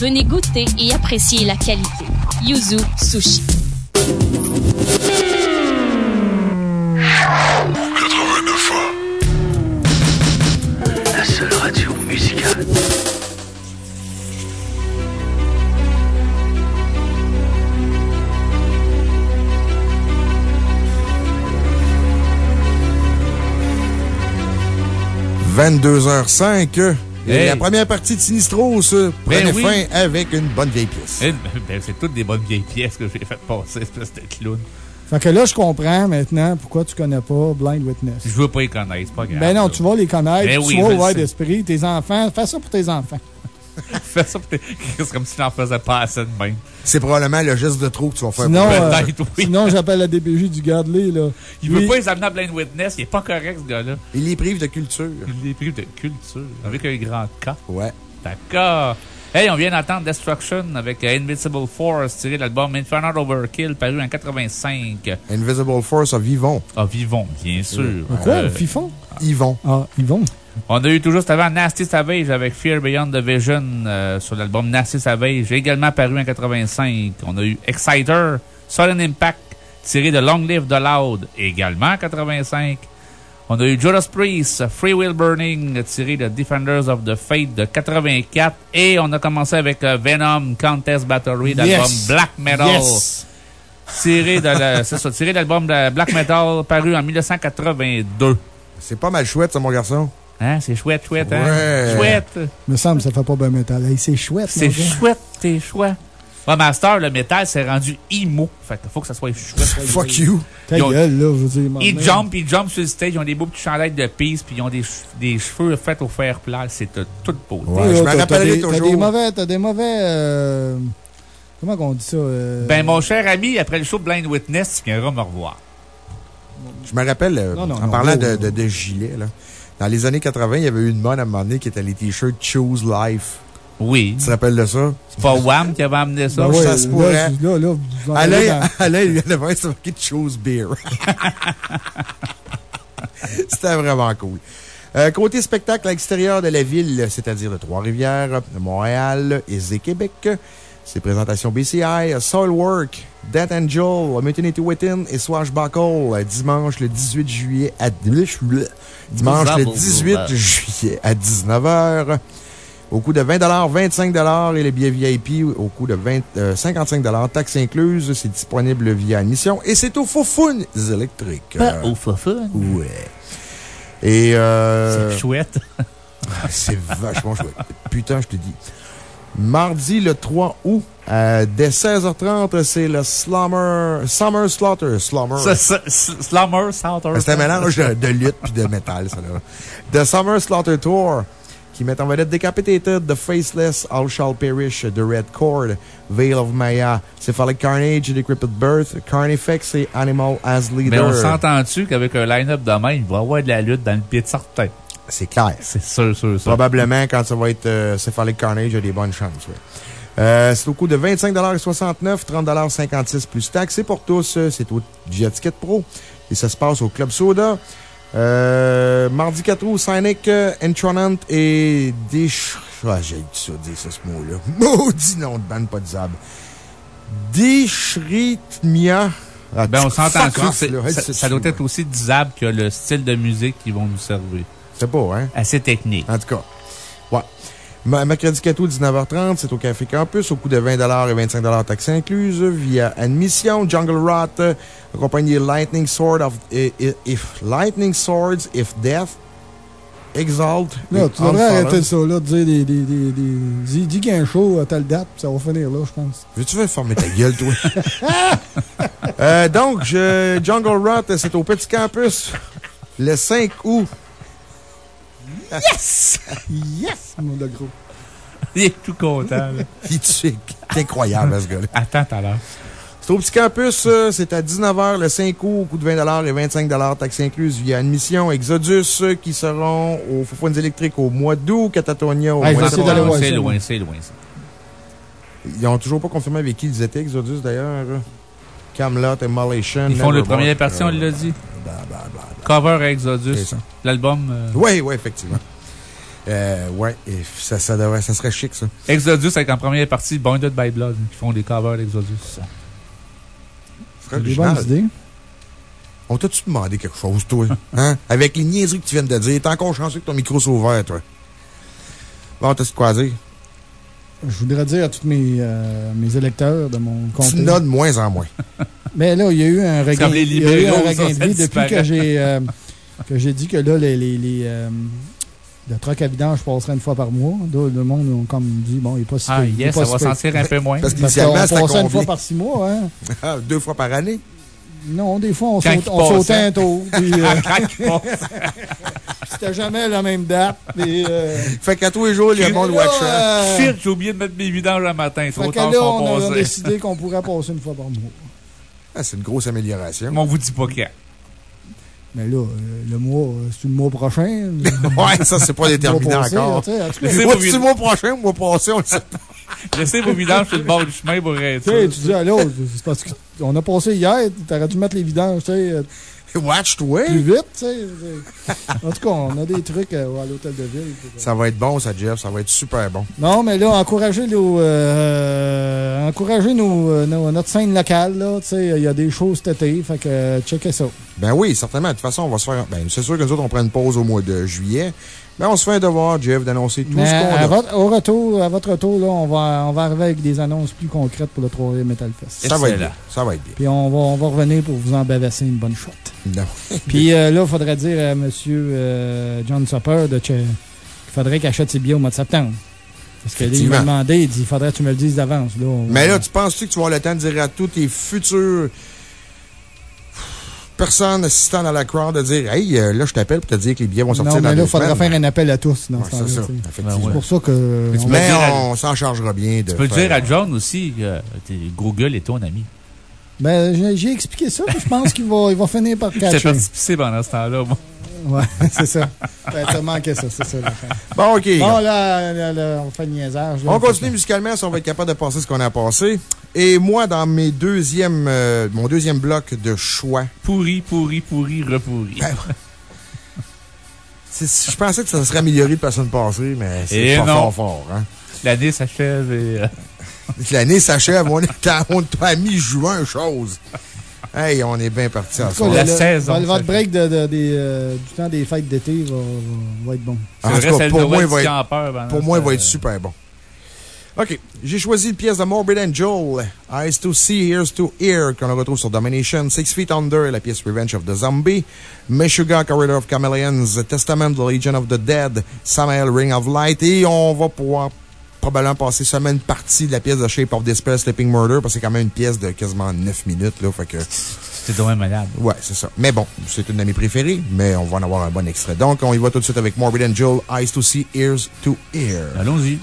Speaker 7: venez goûter et apprécier la qualité. Yuzu Sushi.
Speaker 8: 89
Speaker 4: La seule radio musicale.
Speaker 1: – 22h05. Et
Speaker 5: Hey.
Speaker 1: La première partie de Sinistros
Speaker 5: Ben
Speaker 1: prenait
Speaker 5: oui.
Speaker 1: fin avec une bonne vieille pièce.
Speaker 5: Eh, ben, c'est toutes des bonnes vieilles pièces que j'ai fait passer, espèce de clown.
Speaker 6: Fait que là, je comprends maintenant pourquoi tu connais pas Blind Witness.
Speaker 5: Je veux pas y connaître, c'est pas grave.
Speaker 6: Ben non,
Speaker 5: là.
Speaker 6: tu vas les connaître.
Speaker 5: Ben
Speaker 6: tu
Speaker 5: oui,
Speaker 6: vas ouvert d'esprit. Tes enfants, fais ça pour tes enfants.
Speaker 5: Fais ça pour tes- C'est comme si tu n'en faisais pas assez de même.
Speaker 1: C'est probablement le geste de trop que tu vas faire.
Speaker 6: Sinon,
Speaker 1: pour-
Speaker 6: euh,
Speaker 5: oui.
Speaker 6: sinon j'appelle la DPJ du garde-les, là.
Speaker 5: Il
Speaker 6: Lui-
Speaker 5: veut pas les amener à Blind Witness, il est pas correct, ce gars-là.
Speaker 1: Il les prive de culture.
Speaker 5: Il est pris de culture, avec un grand K.
Speaker 1: Ouais.
Speaker 5: D'accord. Hey, on vient d'entendre Destruction avec euh, Invincible Force, tiré de l'album Infernal Overkill, paru en 85.
Speaker 1: Invisible Force à Vivon.
Speaker 5: Ah, vivons, bien sûr.
Speaker 6: Quoi,
Speaker 5: Euh,
Speaker 6: Fifon?
Speaker 1: Yvon.
Speaker 6: Ah, vont.
Speaker 5: On a eu tout juste avant Nasty Savage avec Fear Beyond the Vision euh, sur l'album Nasty Savage, également paru en 85. On a eu Exciter, Sudden Impact, tiré de Long Live the Loud, également en 85. On a eu Judas Priest, Free Will Burning, tiré de Defenders of the Fate de 84. Et on a commencé avec euh, Venom Contest Battery d'album
Speaker 6: Yes.
Speaker 5: Black Metal.
Speaker 6: Yes!
Speaker 5: Tiré de ça, tiré de l'album de Black Metal paru en 1982.
Speaker 1: C'est pas mal chouette, ça, mon garçon.
Speaker 5: Hein, c'est chouette, chouette, hein?
Speaker 1: Ouais.
Speaker 5: Chouette!
Speaker 6: Me semble que ça fait pas bien métal. Hey, c'est chouette,
Speaker 5: C'est chouette, tes choix. Ouais, Master, le métal, c'est rendu emo. Fait faut que ça soit chouette.
Speaker 1: Fuck you.
Speaker 6: Ta gueule, là, je veux dire.
Speaker 5: Ils
Speaker 6: maman.
Speaker 5: jump, ils jump sur le stage, ils ont des beaux petits chandails de piste, puis ils ont des, des cheveux faits au fer plat. C'est toute beau.
Speaker 1: Ouais, je me rappellerai
Speaker 6: des- T'as
Speaker 1: toujours.
Speaker 6: des mauvais. T'as des mauvais. euh, Comment qu'on dit ça? euh,
Speaker 5: Ben, mon cher ami, après le show de Blind Witness, tu viendras me revoir.
Speaker 1: Je me rappelle, euh,
Speaker 6: Non, non,
Speaker 1: en
Speaker 6: non,
Speaker 1: parlant de, de, de gilets, là, dans les années 80, il y avait eu une mode à un moment donné qui était les t-shirts Choose Life.
Speaker 5: Oui.
Speaker 1: Tu te rappelles de ça?
Speaker 5: C'est pas Wham qui avait amené ça?
Speaker 6: Ben ouais,
Speaker 1: ça se pourrait.
Speaker 6: là, là, vous en
Speaker 1: Alain, Alain, il y en avait un, c'était marqué Choose Beer. C'était vraiment cool. Euh, côté spectacle à l'extérieur de la ville, c'est-à-dire de Trois-Rivières, de Montréal et Québec, C'est présentation BCI, Soilwork, Death Angel, Mutiny Within et Swashbuckle, dimanche le 18 juillet à, dimanche le 18 juillet à 19h. Au coût de 20 25 et les billets VIP au coût de 20, 55 taxes incluses. C'est disponible via admission et c'est au Fofun électriques.
Speaker 9: Pas au Fofun?
Speaker 1: Ouais. Et
Speaker 5: euh. C'est chouette.
Speaker 1: c'est vachement chouette. Putain, je te dis. Mardi, le 3 août, dès 16h30, c'est le Slumber, Summer Slaughter. Slumber.
Speaker 5: Slumber Slaughter.
Speaker 1: C'est un mélange de, lutte puis de métal, ça, là. The Summer Slaughter Tour, qui met en vedette Decapitated, The Faceless, All Shall Perish, The Red Cord, Veil of Maya, Cephalic Carnage, Decrepit Birth, Carnifex et Animal as Leader.
Speaker 5: Mais on s'entend-tu qu'avec un line-up de même, il va y avoir de la lutte dans le pied de certain?
Speaker 1: C'est clair.
Speaker 5: C'est sûr, sûr, sûr.
Speaker 1: Probablement, quand ça va être euh, Cephalic Carnage, il y a des bonnes chances, oui. Euh, c'est au coût de 25,69 30,56 plus taxes. C'est pour tous. Euh, c'est au Jet Ticket Pro. Et ça se passe au Club Soda. Euh, mardi 4 août, Cynic, Entronant et des... Ah, j'ai dit ça, dire ça, ce mot-là. Maudit nom de bande, pas de zab.
Speaker 5: Ah, ben, on s'entend dessus. Ça, ça doit être aussi zab que le style de musique qu'ils vont nous servir.
Speaker 1: C'est pas, hein?
Speaker 5: Assez technique.
Speaker 1: En tout cas. Ouais. Mercredi 4 août, 19h30, c'est au Café Campus, au coût de 20 et 25 taxes incluses, via admission. Jungle Rot, accompagné Lightning Sword of, if, Lightning Swords, If Death, Exalt.
Speaker 6: Là, tu devrais arrêter ça, là, de dire des. des, des, des dis, qu'il y a un show à telle date, ça va finir là, je pense.
Speaker 1: Veux-tu faire former ta gueule, toi? euh, donc, je, Jungle Rot, c'est au Petit Campus, le 5 août.
Speaker 6: Yes! yes, mon gros.
Speaker 5: Il est tout content.
Speaker 1: Il est incroyable, ce gars-là.
Speaker 5: Attends tout à l'heure.
Speaker 1: C'est au petit campus, euh, c'est à 19h le 5 août, au coût de 20 et 25 taxes incluses via admission. Exodus, euh, qui seront aux Foufounes électriques au mois d'août, Catatonia au mois
Speaker 5: de septembre. C'est loin, c'est loin, ça.
Speaker 1: Ils n'ont toujours pas confirmé avec qui ils étaient, Exodus, d'ailleurs. Camelot, Immolation.
Speaker 5: Ils font le premier parti, on l'a dit. Cover Exodus. L'album.
Speaker 1: Euh, oui, oui, effectivement. Euh, ouais, et ça, ça, devrait, ça serait chic, ça.
Speaker 5: Exodus avec en première partie Bonded by Blood, qui font des covers d'Exodus.
Speaker 6: C'est des bonnes idées.
Speaker 1: On t'a-tu demandé quelque chose, toi? Hein? Avec les niaiseries que tu viens de dire, t'es encore chanceux que ton micro soit ouvert, toi. Bon, t'as quoi dire?
Speaker 6: Je voudrais dire à tous mes, euh, mes électeurs de mon compte. Tu
Speaker 1: de moins en moins.
Speaker 6: Mais là, il y a eu un regain, il y a eu un regain de vie depuis que j'ai euh, que j'ai dit que là, les, les, les euh, le troc à vidange passerait une fois par mois. le monde a comme dit, bon, il n'est pas si
Speaker 5: Ah, yes, ça va sentir un peu moins.
Speaker 1: Parce qu'initialement, c'était
Speaker 6: une fois par six mois, hein.
Speaker 1: Ah, deux fois par année?
Speaker 6: Non, des fois, on, saute, on sautait un tour. C'était jamais la même date. Euh,
Speaker 1: fait qu'à tous les jours, il y a monde watch.
Speaker 5: Euh... j'ai oublié de mettre mes vidanges le matin. Fait que
Speaker 6: là, on a décidé qu'on pourrait passer une fois par mois.
Speaker 1: Ah, c'est une grosse amélioration.
Speaker 5: Mais on vous dit pas quand.
Speaker 6: Mais là, euh, le mois, euh, c'est le mois prochain.
Speaker 1: ouais, ça, c'est pas déterminé encore. C'est le mois prochain ou le mois passé, on le sait pas.
Speaker 5: Laissez vos vidanges sur le bord du chemin pour être
Speaker 6: Tu dis à l'autre, c'est parce qu'on a passé hier, t'aurais dû mettre les vidanges, tu sais. Euh,
Speaker 1: Watch toi.
Speaker 6: Plus vite, tu sais. En tout cas, on a des trucs à l'hôtel de ville.
Speaker 1: Ça va être bon, ça, Jeff. Ça va être super bon.
Speaker 6: Non, mais là, encourager nos, euh, nos, notre scène locale, là. Tu sais, il y a des choses cet été. Fait que, checkez ça.
Speaker 1: Ben oui, certainement. De toute façon, on va se faire, ben, c'est sûr que nous autres, on prend une pause au mois de juillet. Ben, on se fait un devoir, Jeff, d'annoncer tout ce qu'on a.
Speaker 6: au retour, à votre retour, là, on va, on va arriver avec des annonces plus concrètes pour le 3 Metal Fest.
Speaker 1: Ça va être bien. Ça va être bien.
Speaker 6: Puis on va, on va revenir pour vous embavasser une bonne shot.
Speaker 1: Non.
Speaker 6: Puis euh, là, il faudrait dire à M. Euh, John Supper qu'il faudrait qu'il achète ses billets au mois de septembre. Parce qu'il m'a demandé, il dit, il faudrait que tu me le dises d'avance.
Speaker 1: Mais là, tu penses-tu que tu vas avoir le temps de dire à tous tes futurs personne assistant dans la crowd de dire Hey, euh, là, je t'appelle pour te dire que les billets vont sortir
Speaker 6: non,
Speaker 1: mais
Speaker 6: là, il faudra faire un appel à tous dans ce
Speaker 1: C'est
Speaker 6: C'est pour ça que.
Speaker 1: Mais on, s'en chargera bien de.
Speaker 5: Tu peux dire à John aussi que Google est ton ami.
Speaker 6: Ben, j'ai expliqué ça, je pense qu'il va, il va finir par catcher.
Speaker 5: C'est participé pendant ce temps-là, moi.
Speaker 6: Ouais, c'est ça. Ça manquait ça, c'est ça.
Speaker 1: Bon, OK.
Speaker 6: Bon, là, là, on fait le niaisage.
Speaker 1: on continue musicalement si on va être capable de passer ce qu'on a passé. Et moi, dans mes deuxièmes, euh, mon deuxième bloc de choix.
Speaker 5: Pourri, pourri, pourri, repourri. Ben,
Speaker 1: je pensais que ça serait amélioré de personne passée, mais c'est pas fort fort. Hein?
Speaker 5: L'année s'achève et. Euh,
Speaker 1: L'année s'achève, on est à, à mi-juin, chose. Hey, on est bien parti
Speaker 6: en
Speaker 1: soir.
Speaker 6: La saison. Le, break de, euh, du temps des fêtes d'été va, va, être bon.
Speaker 1: En tout cas, pour moi, il va être, pour moi, il va être super bon. OK. J'ai choisi une pièce de Morbid Angel, Eyes to See, Ears to Hear, qu'on retrouve sur Domination, Six Feet Under, la pièce Revenge of the Zombie, Meshuggah, Corridor of Chameleons, Testament, The Legion of the Dead, Samael, Ring of Light, et on va pouvoir probablement passer seulement une partie de la pièce de Shape of Despair, Sleeping Murder, parce que c'est quand même une pièce de quasiment 9 minutes, là, fait que.
Speaker 5: C'est dommage malade.
Speaker 1: Ouais, c'est ça. Mais bon, c'est une de mes préférées, mais on va en avoir un bon extrait. Donc, on y va tout de suite avec Morbid Angel, Eyes to See, Ears to Hear.
Speaker 5: Allons-y.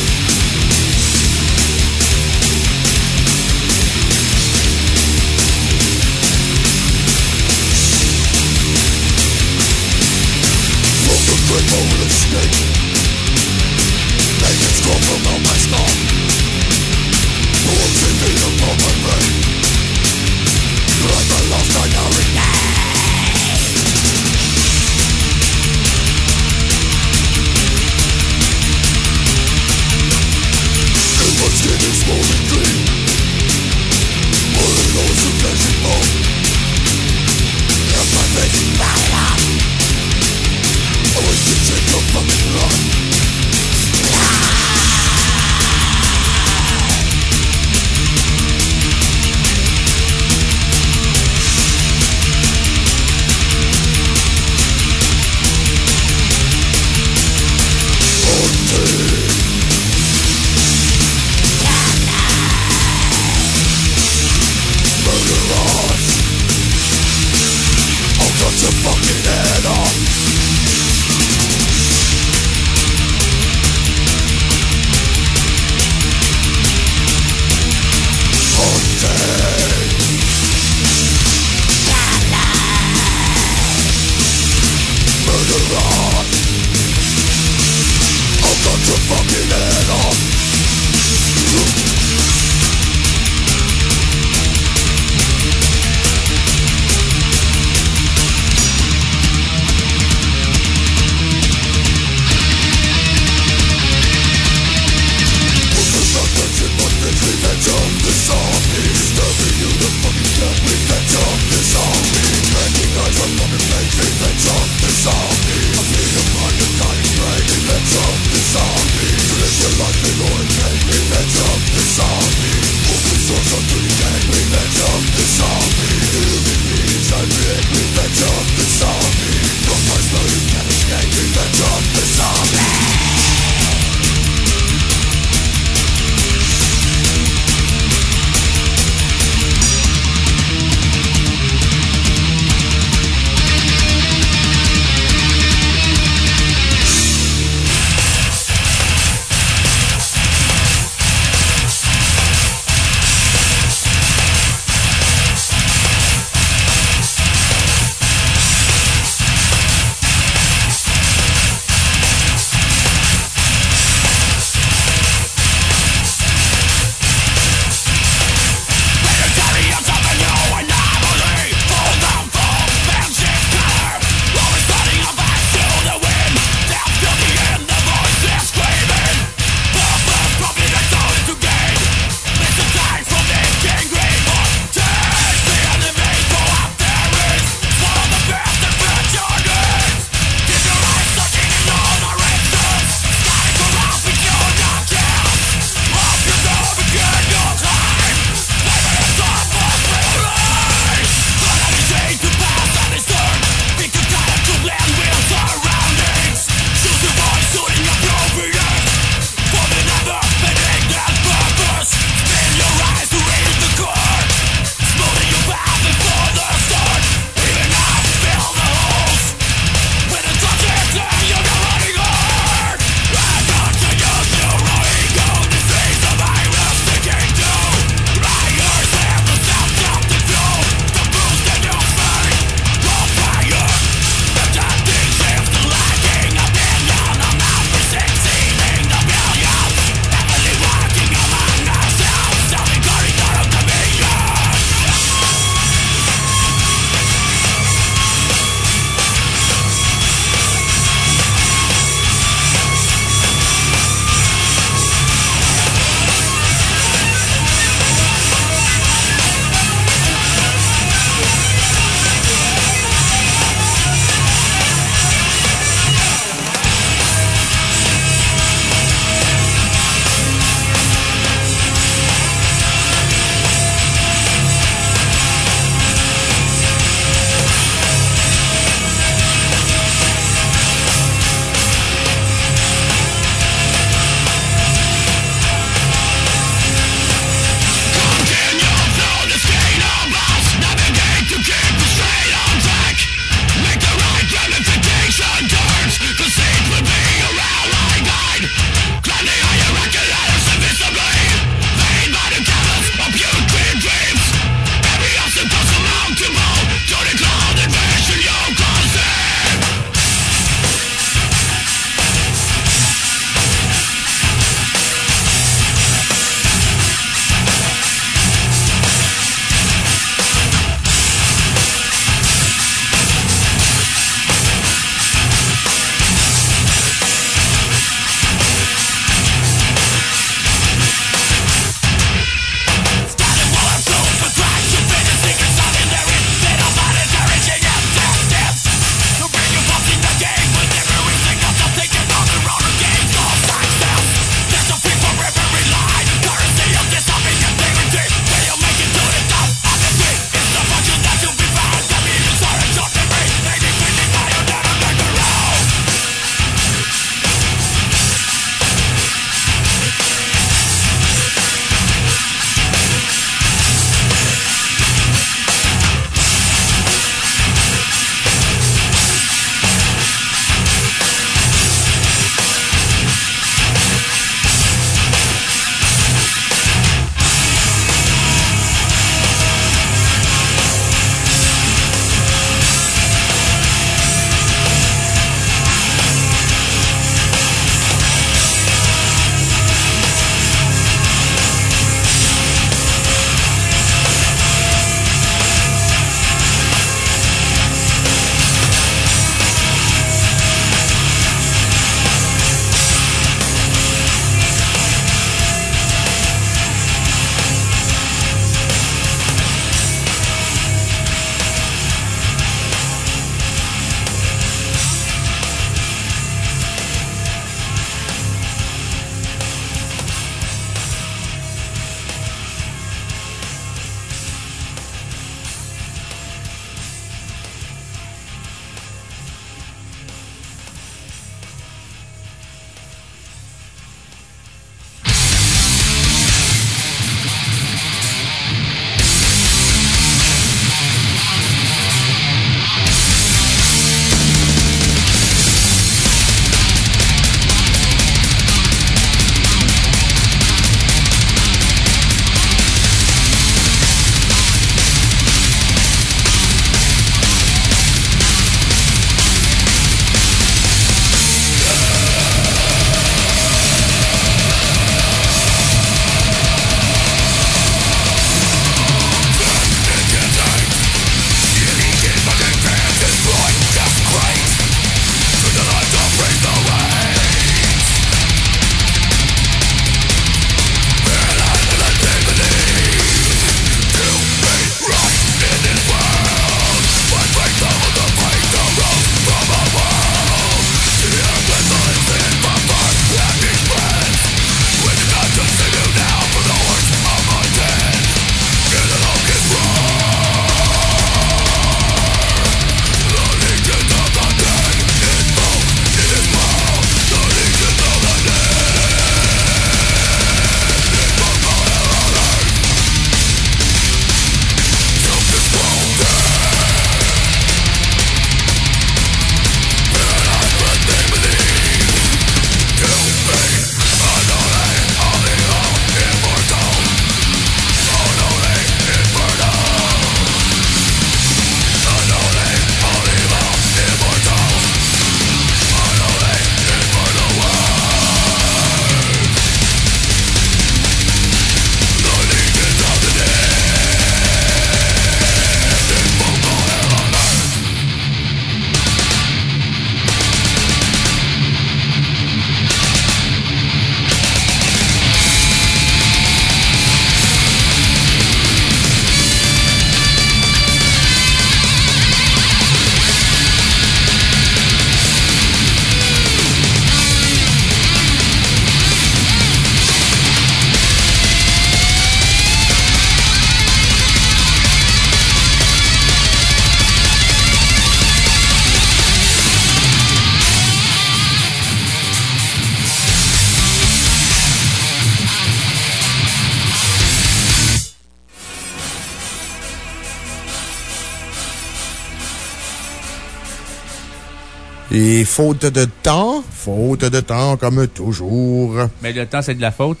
Speaker 1: Faute de temps, faute de temps comme toujours.
Speaker 5: Mais le temps, c'est de la faute?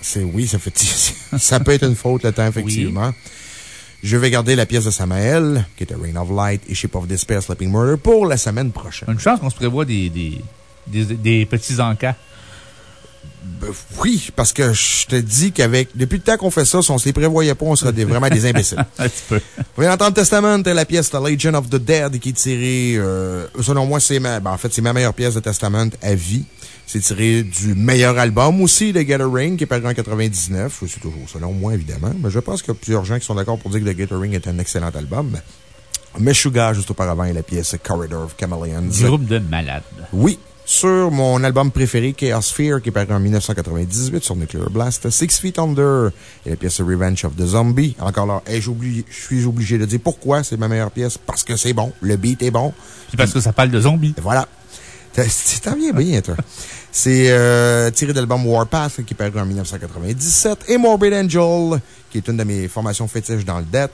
Speaker 1: C'est oui, ça fait, ça peut être une faute, le temps, effectivement. Je vais garder la pièce de Samael, qui était Rain of Light et Ship of Despair, Sleeping Murder, pour la semaine prochaine.
Speaker 5: Une chance qu'on se prévoit des, des, des, petits encas.
Speaker 1: Ben, oui, parce que je te dis qu'avec, depuis le temps qu'on fait ça, si on se les prévoyait pas, on serait vraiment des imbéciles.
Speaker 5: Un petit peu.
Speaker 1: On vient d'entendre Testament, la pièce The Legend of the Dead, qui est tirée, euh, selon moi, c'est ma, ben, en fait, c'est ma meilleure pièce de Testament à vie. C'est tiré du meilleur album aussi, The Gathering, qui est paru en 99. C'est toujours selon moi, évidemment. Mais je pense qu'il y a plusieurs gens qui sont d'accord pour dire que The Gathering est un excellent album. Meshuga, juste auparavant, et la pièce Corridor of Chameleons.
Speaker 5: Groupe de malades.
Speaker 1: Oui. Sur mon album préféré, Chaos Fear, qui est paru en 1998 sur Nuclear Blast, Six Feet Under et la pièce Revenge of the Zombie. Encore là, je suis obligé de dire pourquoi c'est ma meilleure pièce? Parce que c'est bon. Le beat est bon.
Speaker 5: Puis parce que ça parle de zombies.
Speaker 1: Voilà. T'en viens bien, toi. C'est euh, tiré de l'album Warpath, qui est paru en 1997, et Morbid Angel, qui est une de mes formations fétiches dans le death.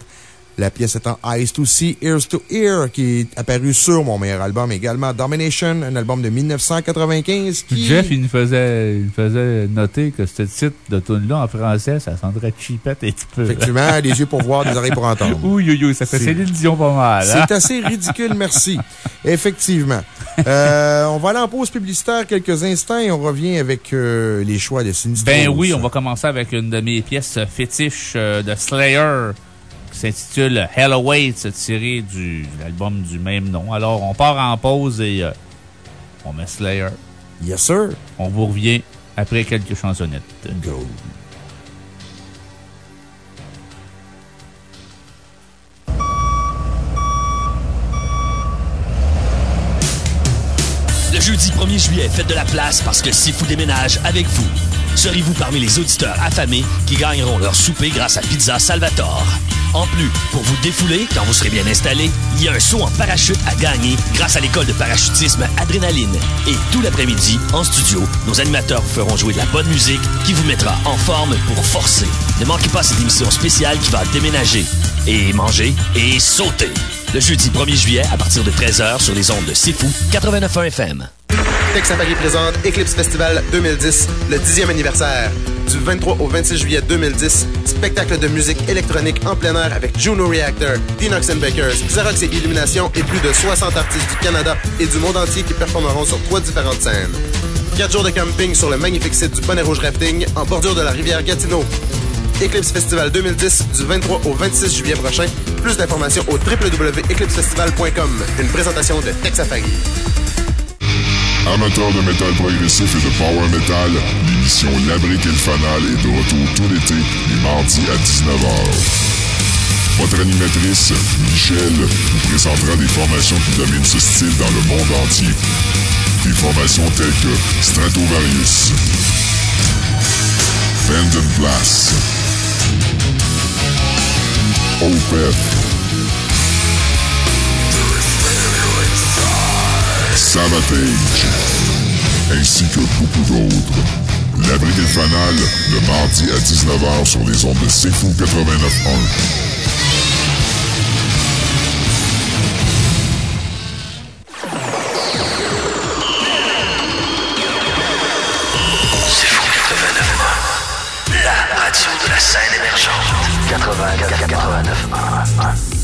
Speaker 1: La pièce étant Eyes to See, Ears to Ear, qui est apparu sur mon meilleur album également, Domination, un album de 1995 qui...
Speaker 5: Jeff, il nous faisait, il faisait noter que ce titre de tune-là en français, ça semblerait cheapette un petit peu.
Speaker 1: Effectivement, les yeux pour voir, des oreilles pour entendre.
Speaker 5: Oui, oui, ça fait Céline Dion pas mal.
Speaker 1: Hein? C'est assez ridicule, merci. Effectivement. Euh, on va aller en pause publicitaire quelques instants et on revient avec euh, les choix de Sinistros.
Speaker 5: Ben oui, on va commencer avec une de mes pièces fétiches euh, de Slayer s'intitule Hell Awaits, tiré de l'album du même nom. Alors, on part en pause et euh, on met Slayer.
Speaker 1: Yes, sir.
Speaker 5: On vous revient après quelques chansonnettes.
Speaker 1: Go.
Speaker 4: Le jeudi 1er juillet, faites de la place parce que Sifu déménage avec vous. Serez-vous parmi les auditeurs affamés qui gagneront leur souper grâce à Pizza Salvatore? En plus, pour vous défouler quand vous serez bien installé, il y a un saut en parachute à gagner grâce à l'école de parachutisme Adrénaline. Et tout l'après-midi, en studio, nos animateurs vous feront jouer de la bonne musique qui vous mettra en forme pour forcer. Ne manquez pas cette émission spéciale qui va déménager et manger et sauter. Le jeudi 1er juillet à partir de 13h sur les ondes de C'est Fou 89.1 FM.
Speaker 8: Texas Paris présente Eclipse Festival 2010, le 10e anniversaire. Du 23 au 26 juillet 2010, spectacle de musique électronique en plein air avec Juno Reactor, Dinox Bakers, Xerox et Illumination et plus de 60 artistes du Canada et du monde entier qui performeront sur trois différentes scènes. Quatre jours de camping sur le magnifique site du Bonnet Rouge Rafting en bordure de la rivière Gatineau. Eclipse Festival 2010 du 23 au 26 juillet prochain. Plus d'informations au www.eclipsefestival.com. Une présentation de Texafari.
Speaker 10: Amateurs de métal progressif et de power metal, l'émission La Brique et le Fanal est de retour tout l'été, les mardis à 19h. Votre animatrice, Michel, vous présentera des formations qui dominent ce style dans le monde entier. Des formations telles que Stratovarius, Vanden Blast, Opeth, Savatage, ainsi que beaucoup d'autres. La Brigade Fanale, le mardi à 19h sur les ondes de C'est 89.1.
Speaker 4: la radio de la scène 80, 89.
Speaker 1: 1, 1.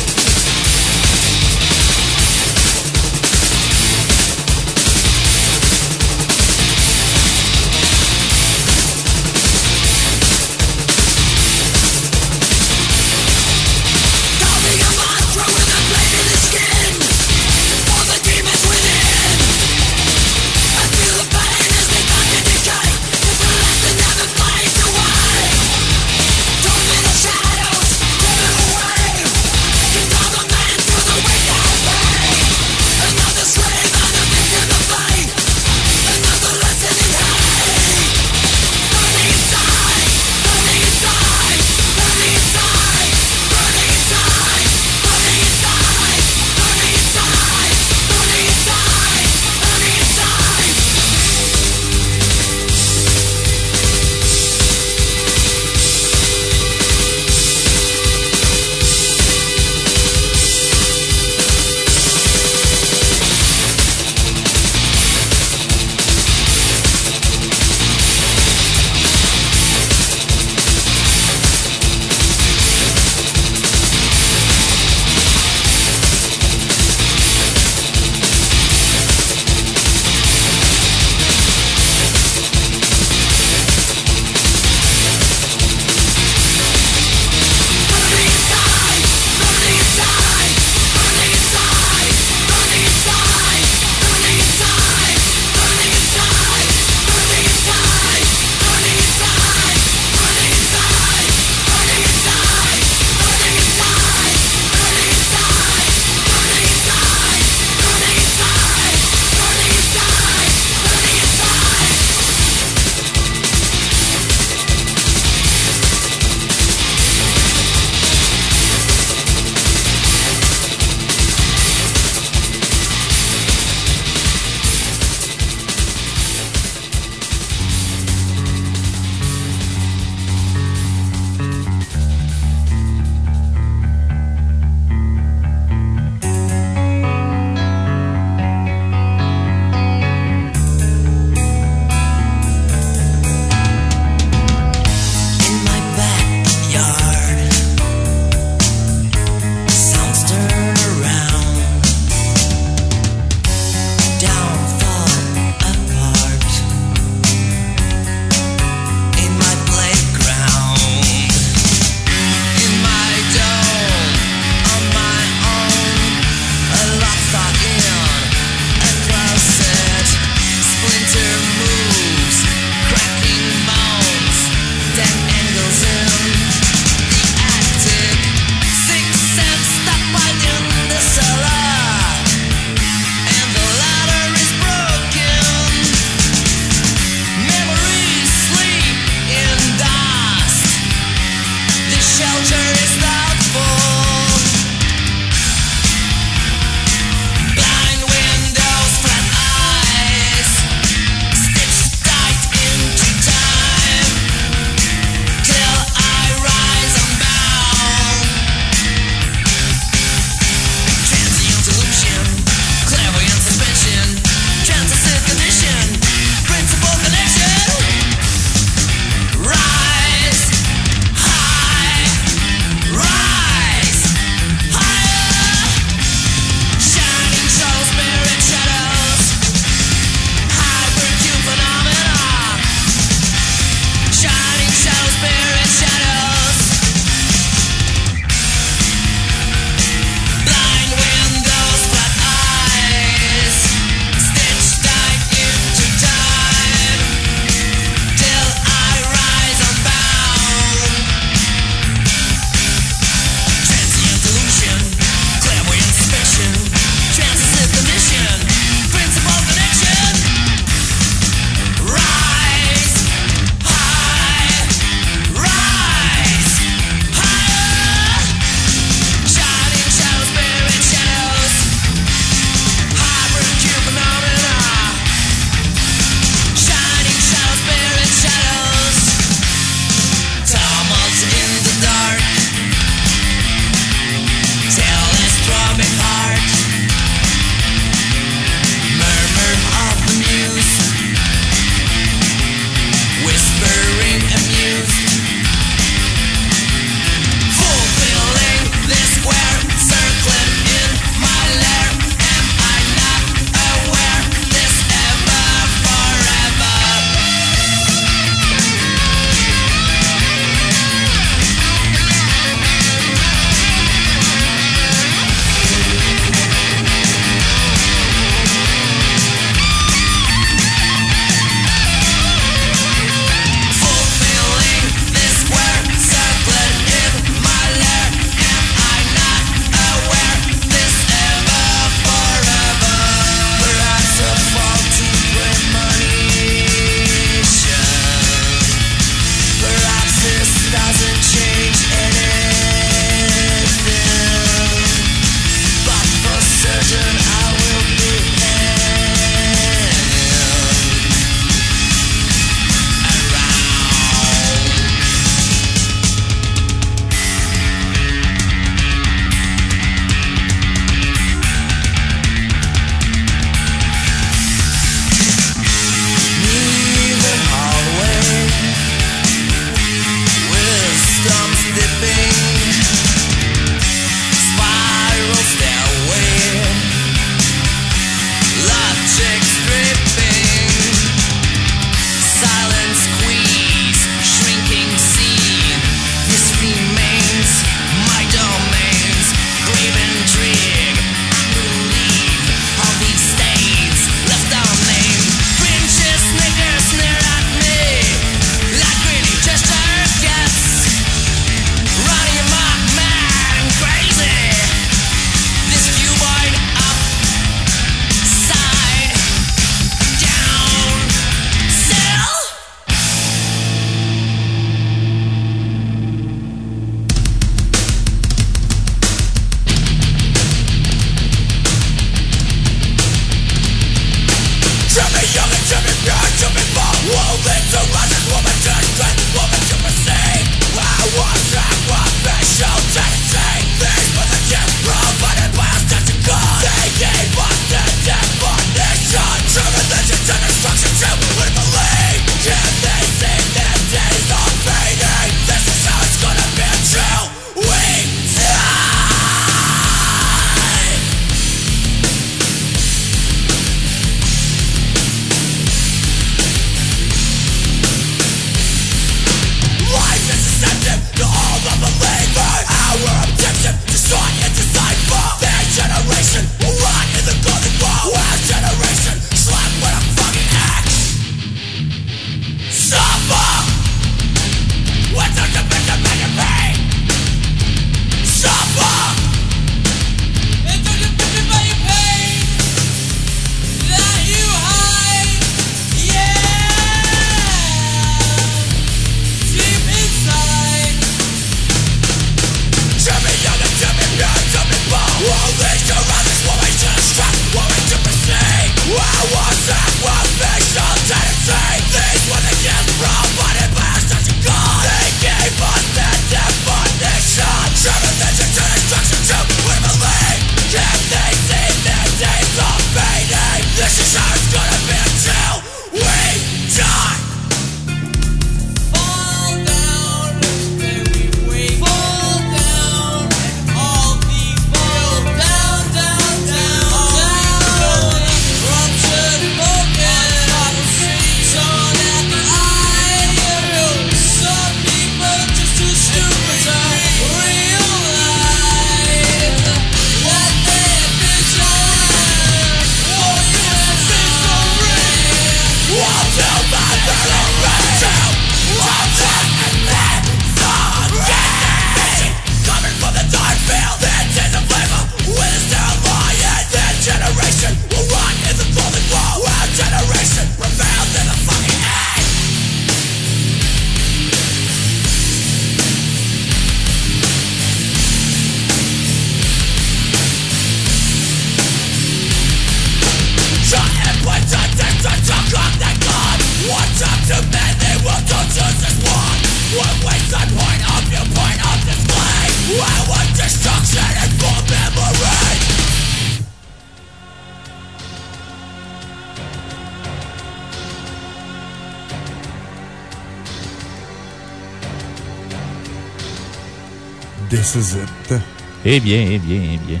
Speaker 5: Eh bien, eh bien, eh bien.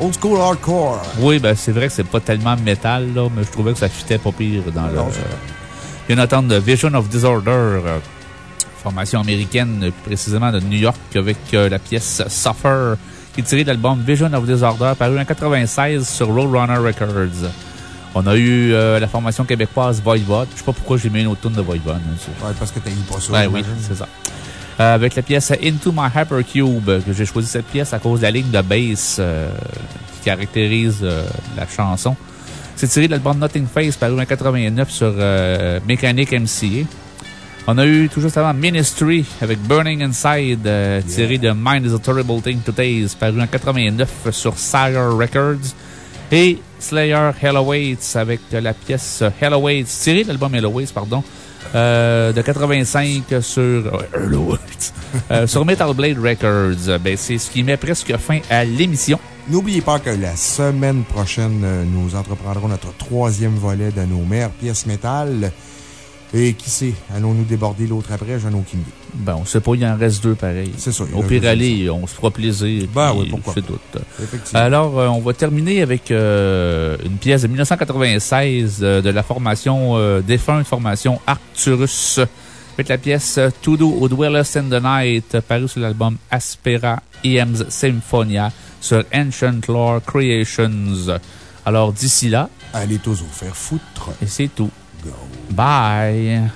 Speaker 1: Old school hardcore.
Speaker 5: Oui, ben c'est vrai que c'est pas tellement métal, là, mais je trouvais que ça fitait pas pire dans le. Il y a une attente de Vision of Disorder, euh, formation américaine, plus précisément de New York, avec euh, la pièce Suffer, qui est tirée de l'album Vision of Disorder, paru en 96 sur Roadrunner Records. On a eu euh, la formation québécoise Voivod. Je sais pas pourquoi j'ai mis une autre tune de Voivod.
Speaker 1: Ouais, parce que t'as eu pas ça.
Speaker 5: Ouais, oui, c'est ça. Euh, avec la pièce Into My Hypercube, que j'ai choisi cette pièce à cause de la ligne de bass euh, qui caractérise euh, la chanson. C'est tiré de l'album Nothing Face, paru en 89 sur Mechanic MCA. On a eu tout juste avant Ministry avec Burning Inside, tiré de Mind is a Terrible Thing to Taste, paru en 89 sur Sire Records. Et Slayer Waits avec la pièce Waits, tirée de l'album Waits, pardon, euh, de 85 sur, euh, sur Metal Blade Records. Ben, c'est ce qui met presque fin à l'émission.
Speaker 1: N'oubliez pas que la semaine prochaine, euh, nous entreprendrons notre troisième volet de nos meilleures pièces métal. Et qui sait, allons-nous déborder l'autre après? J'en ai aucune idée.
Speaker 5: Ben, on sait pas, il en reste deux pareils.
Speaker 1: C'est ça.
Speaker 5: Au pire, aller, on se fera plaisir.
Speaker 1: Ben oui, pourquoi
Speaker 5: tout. Alors, euh, on va terminer avec euh, une pièce de 1996 euh, de la formation défunte formation Arcturus. Avec la pièce To Do ou Dwellers in the Night, parue sur l'album Aspera EM's Symphonia sur Ancient Lore Creations. Alors, d'ici là.
Speaker 1: Allez tous vous faire foutre.
Speaker 5: Et c'est tout. Bye.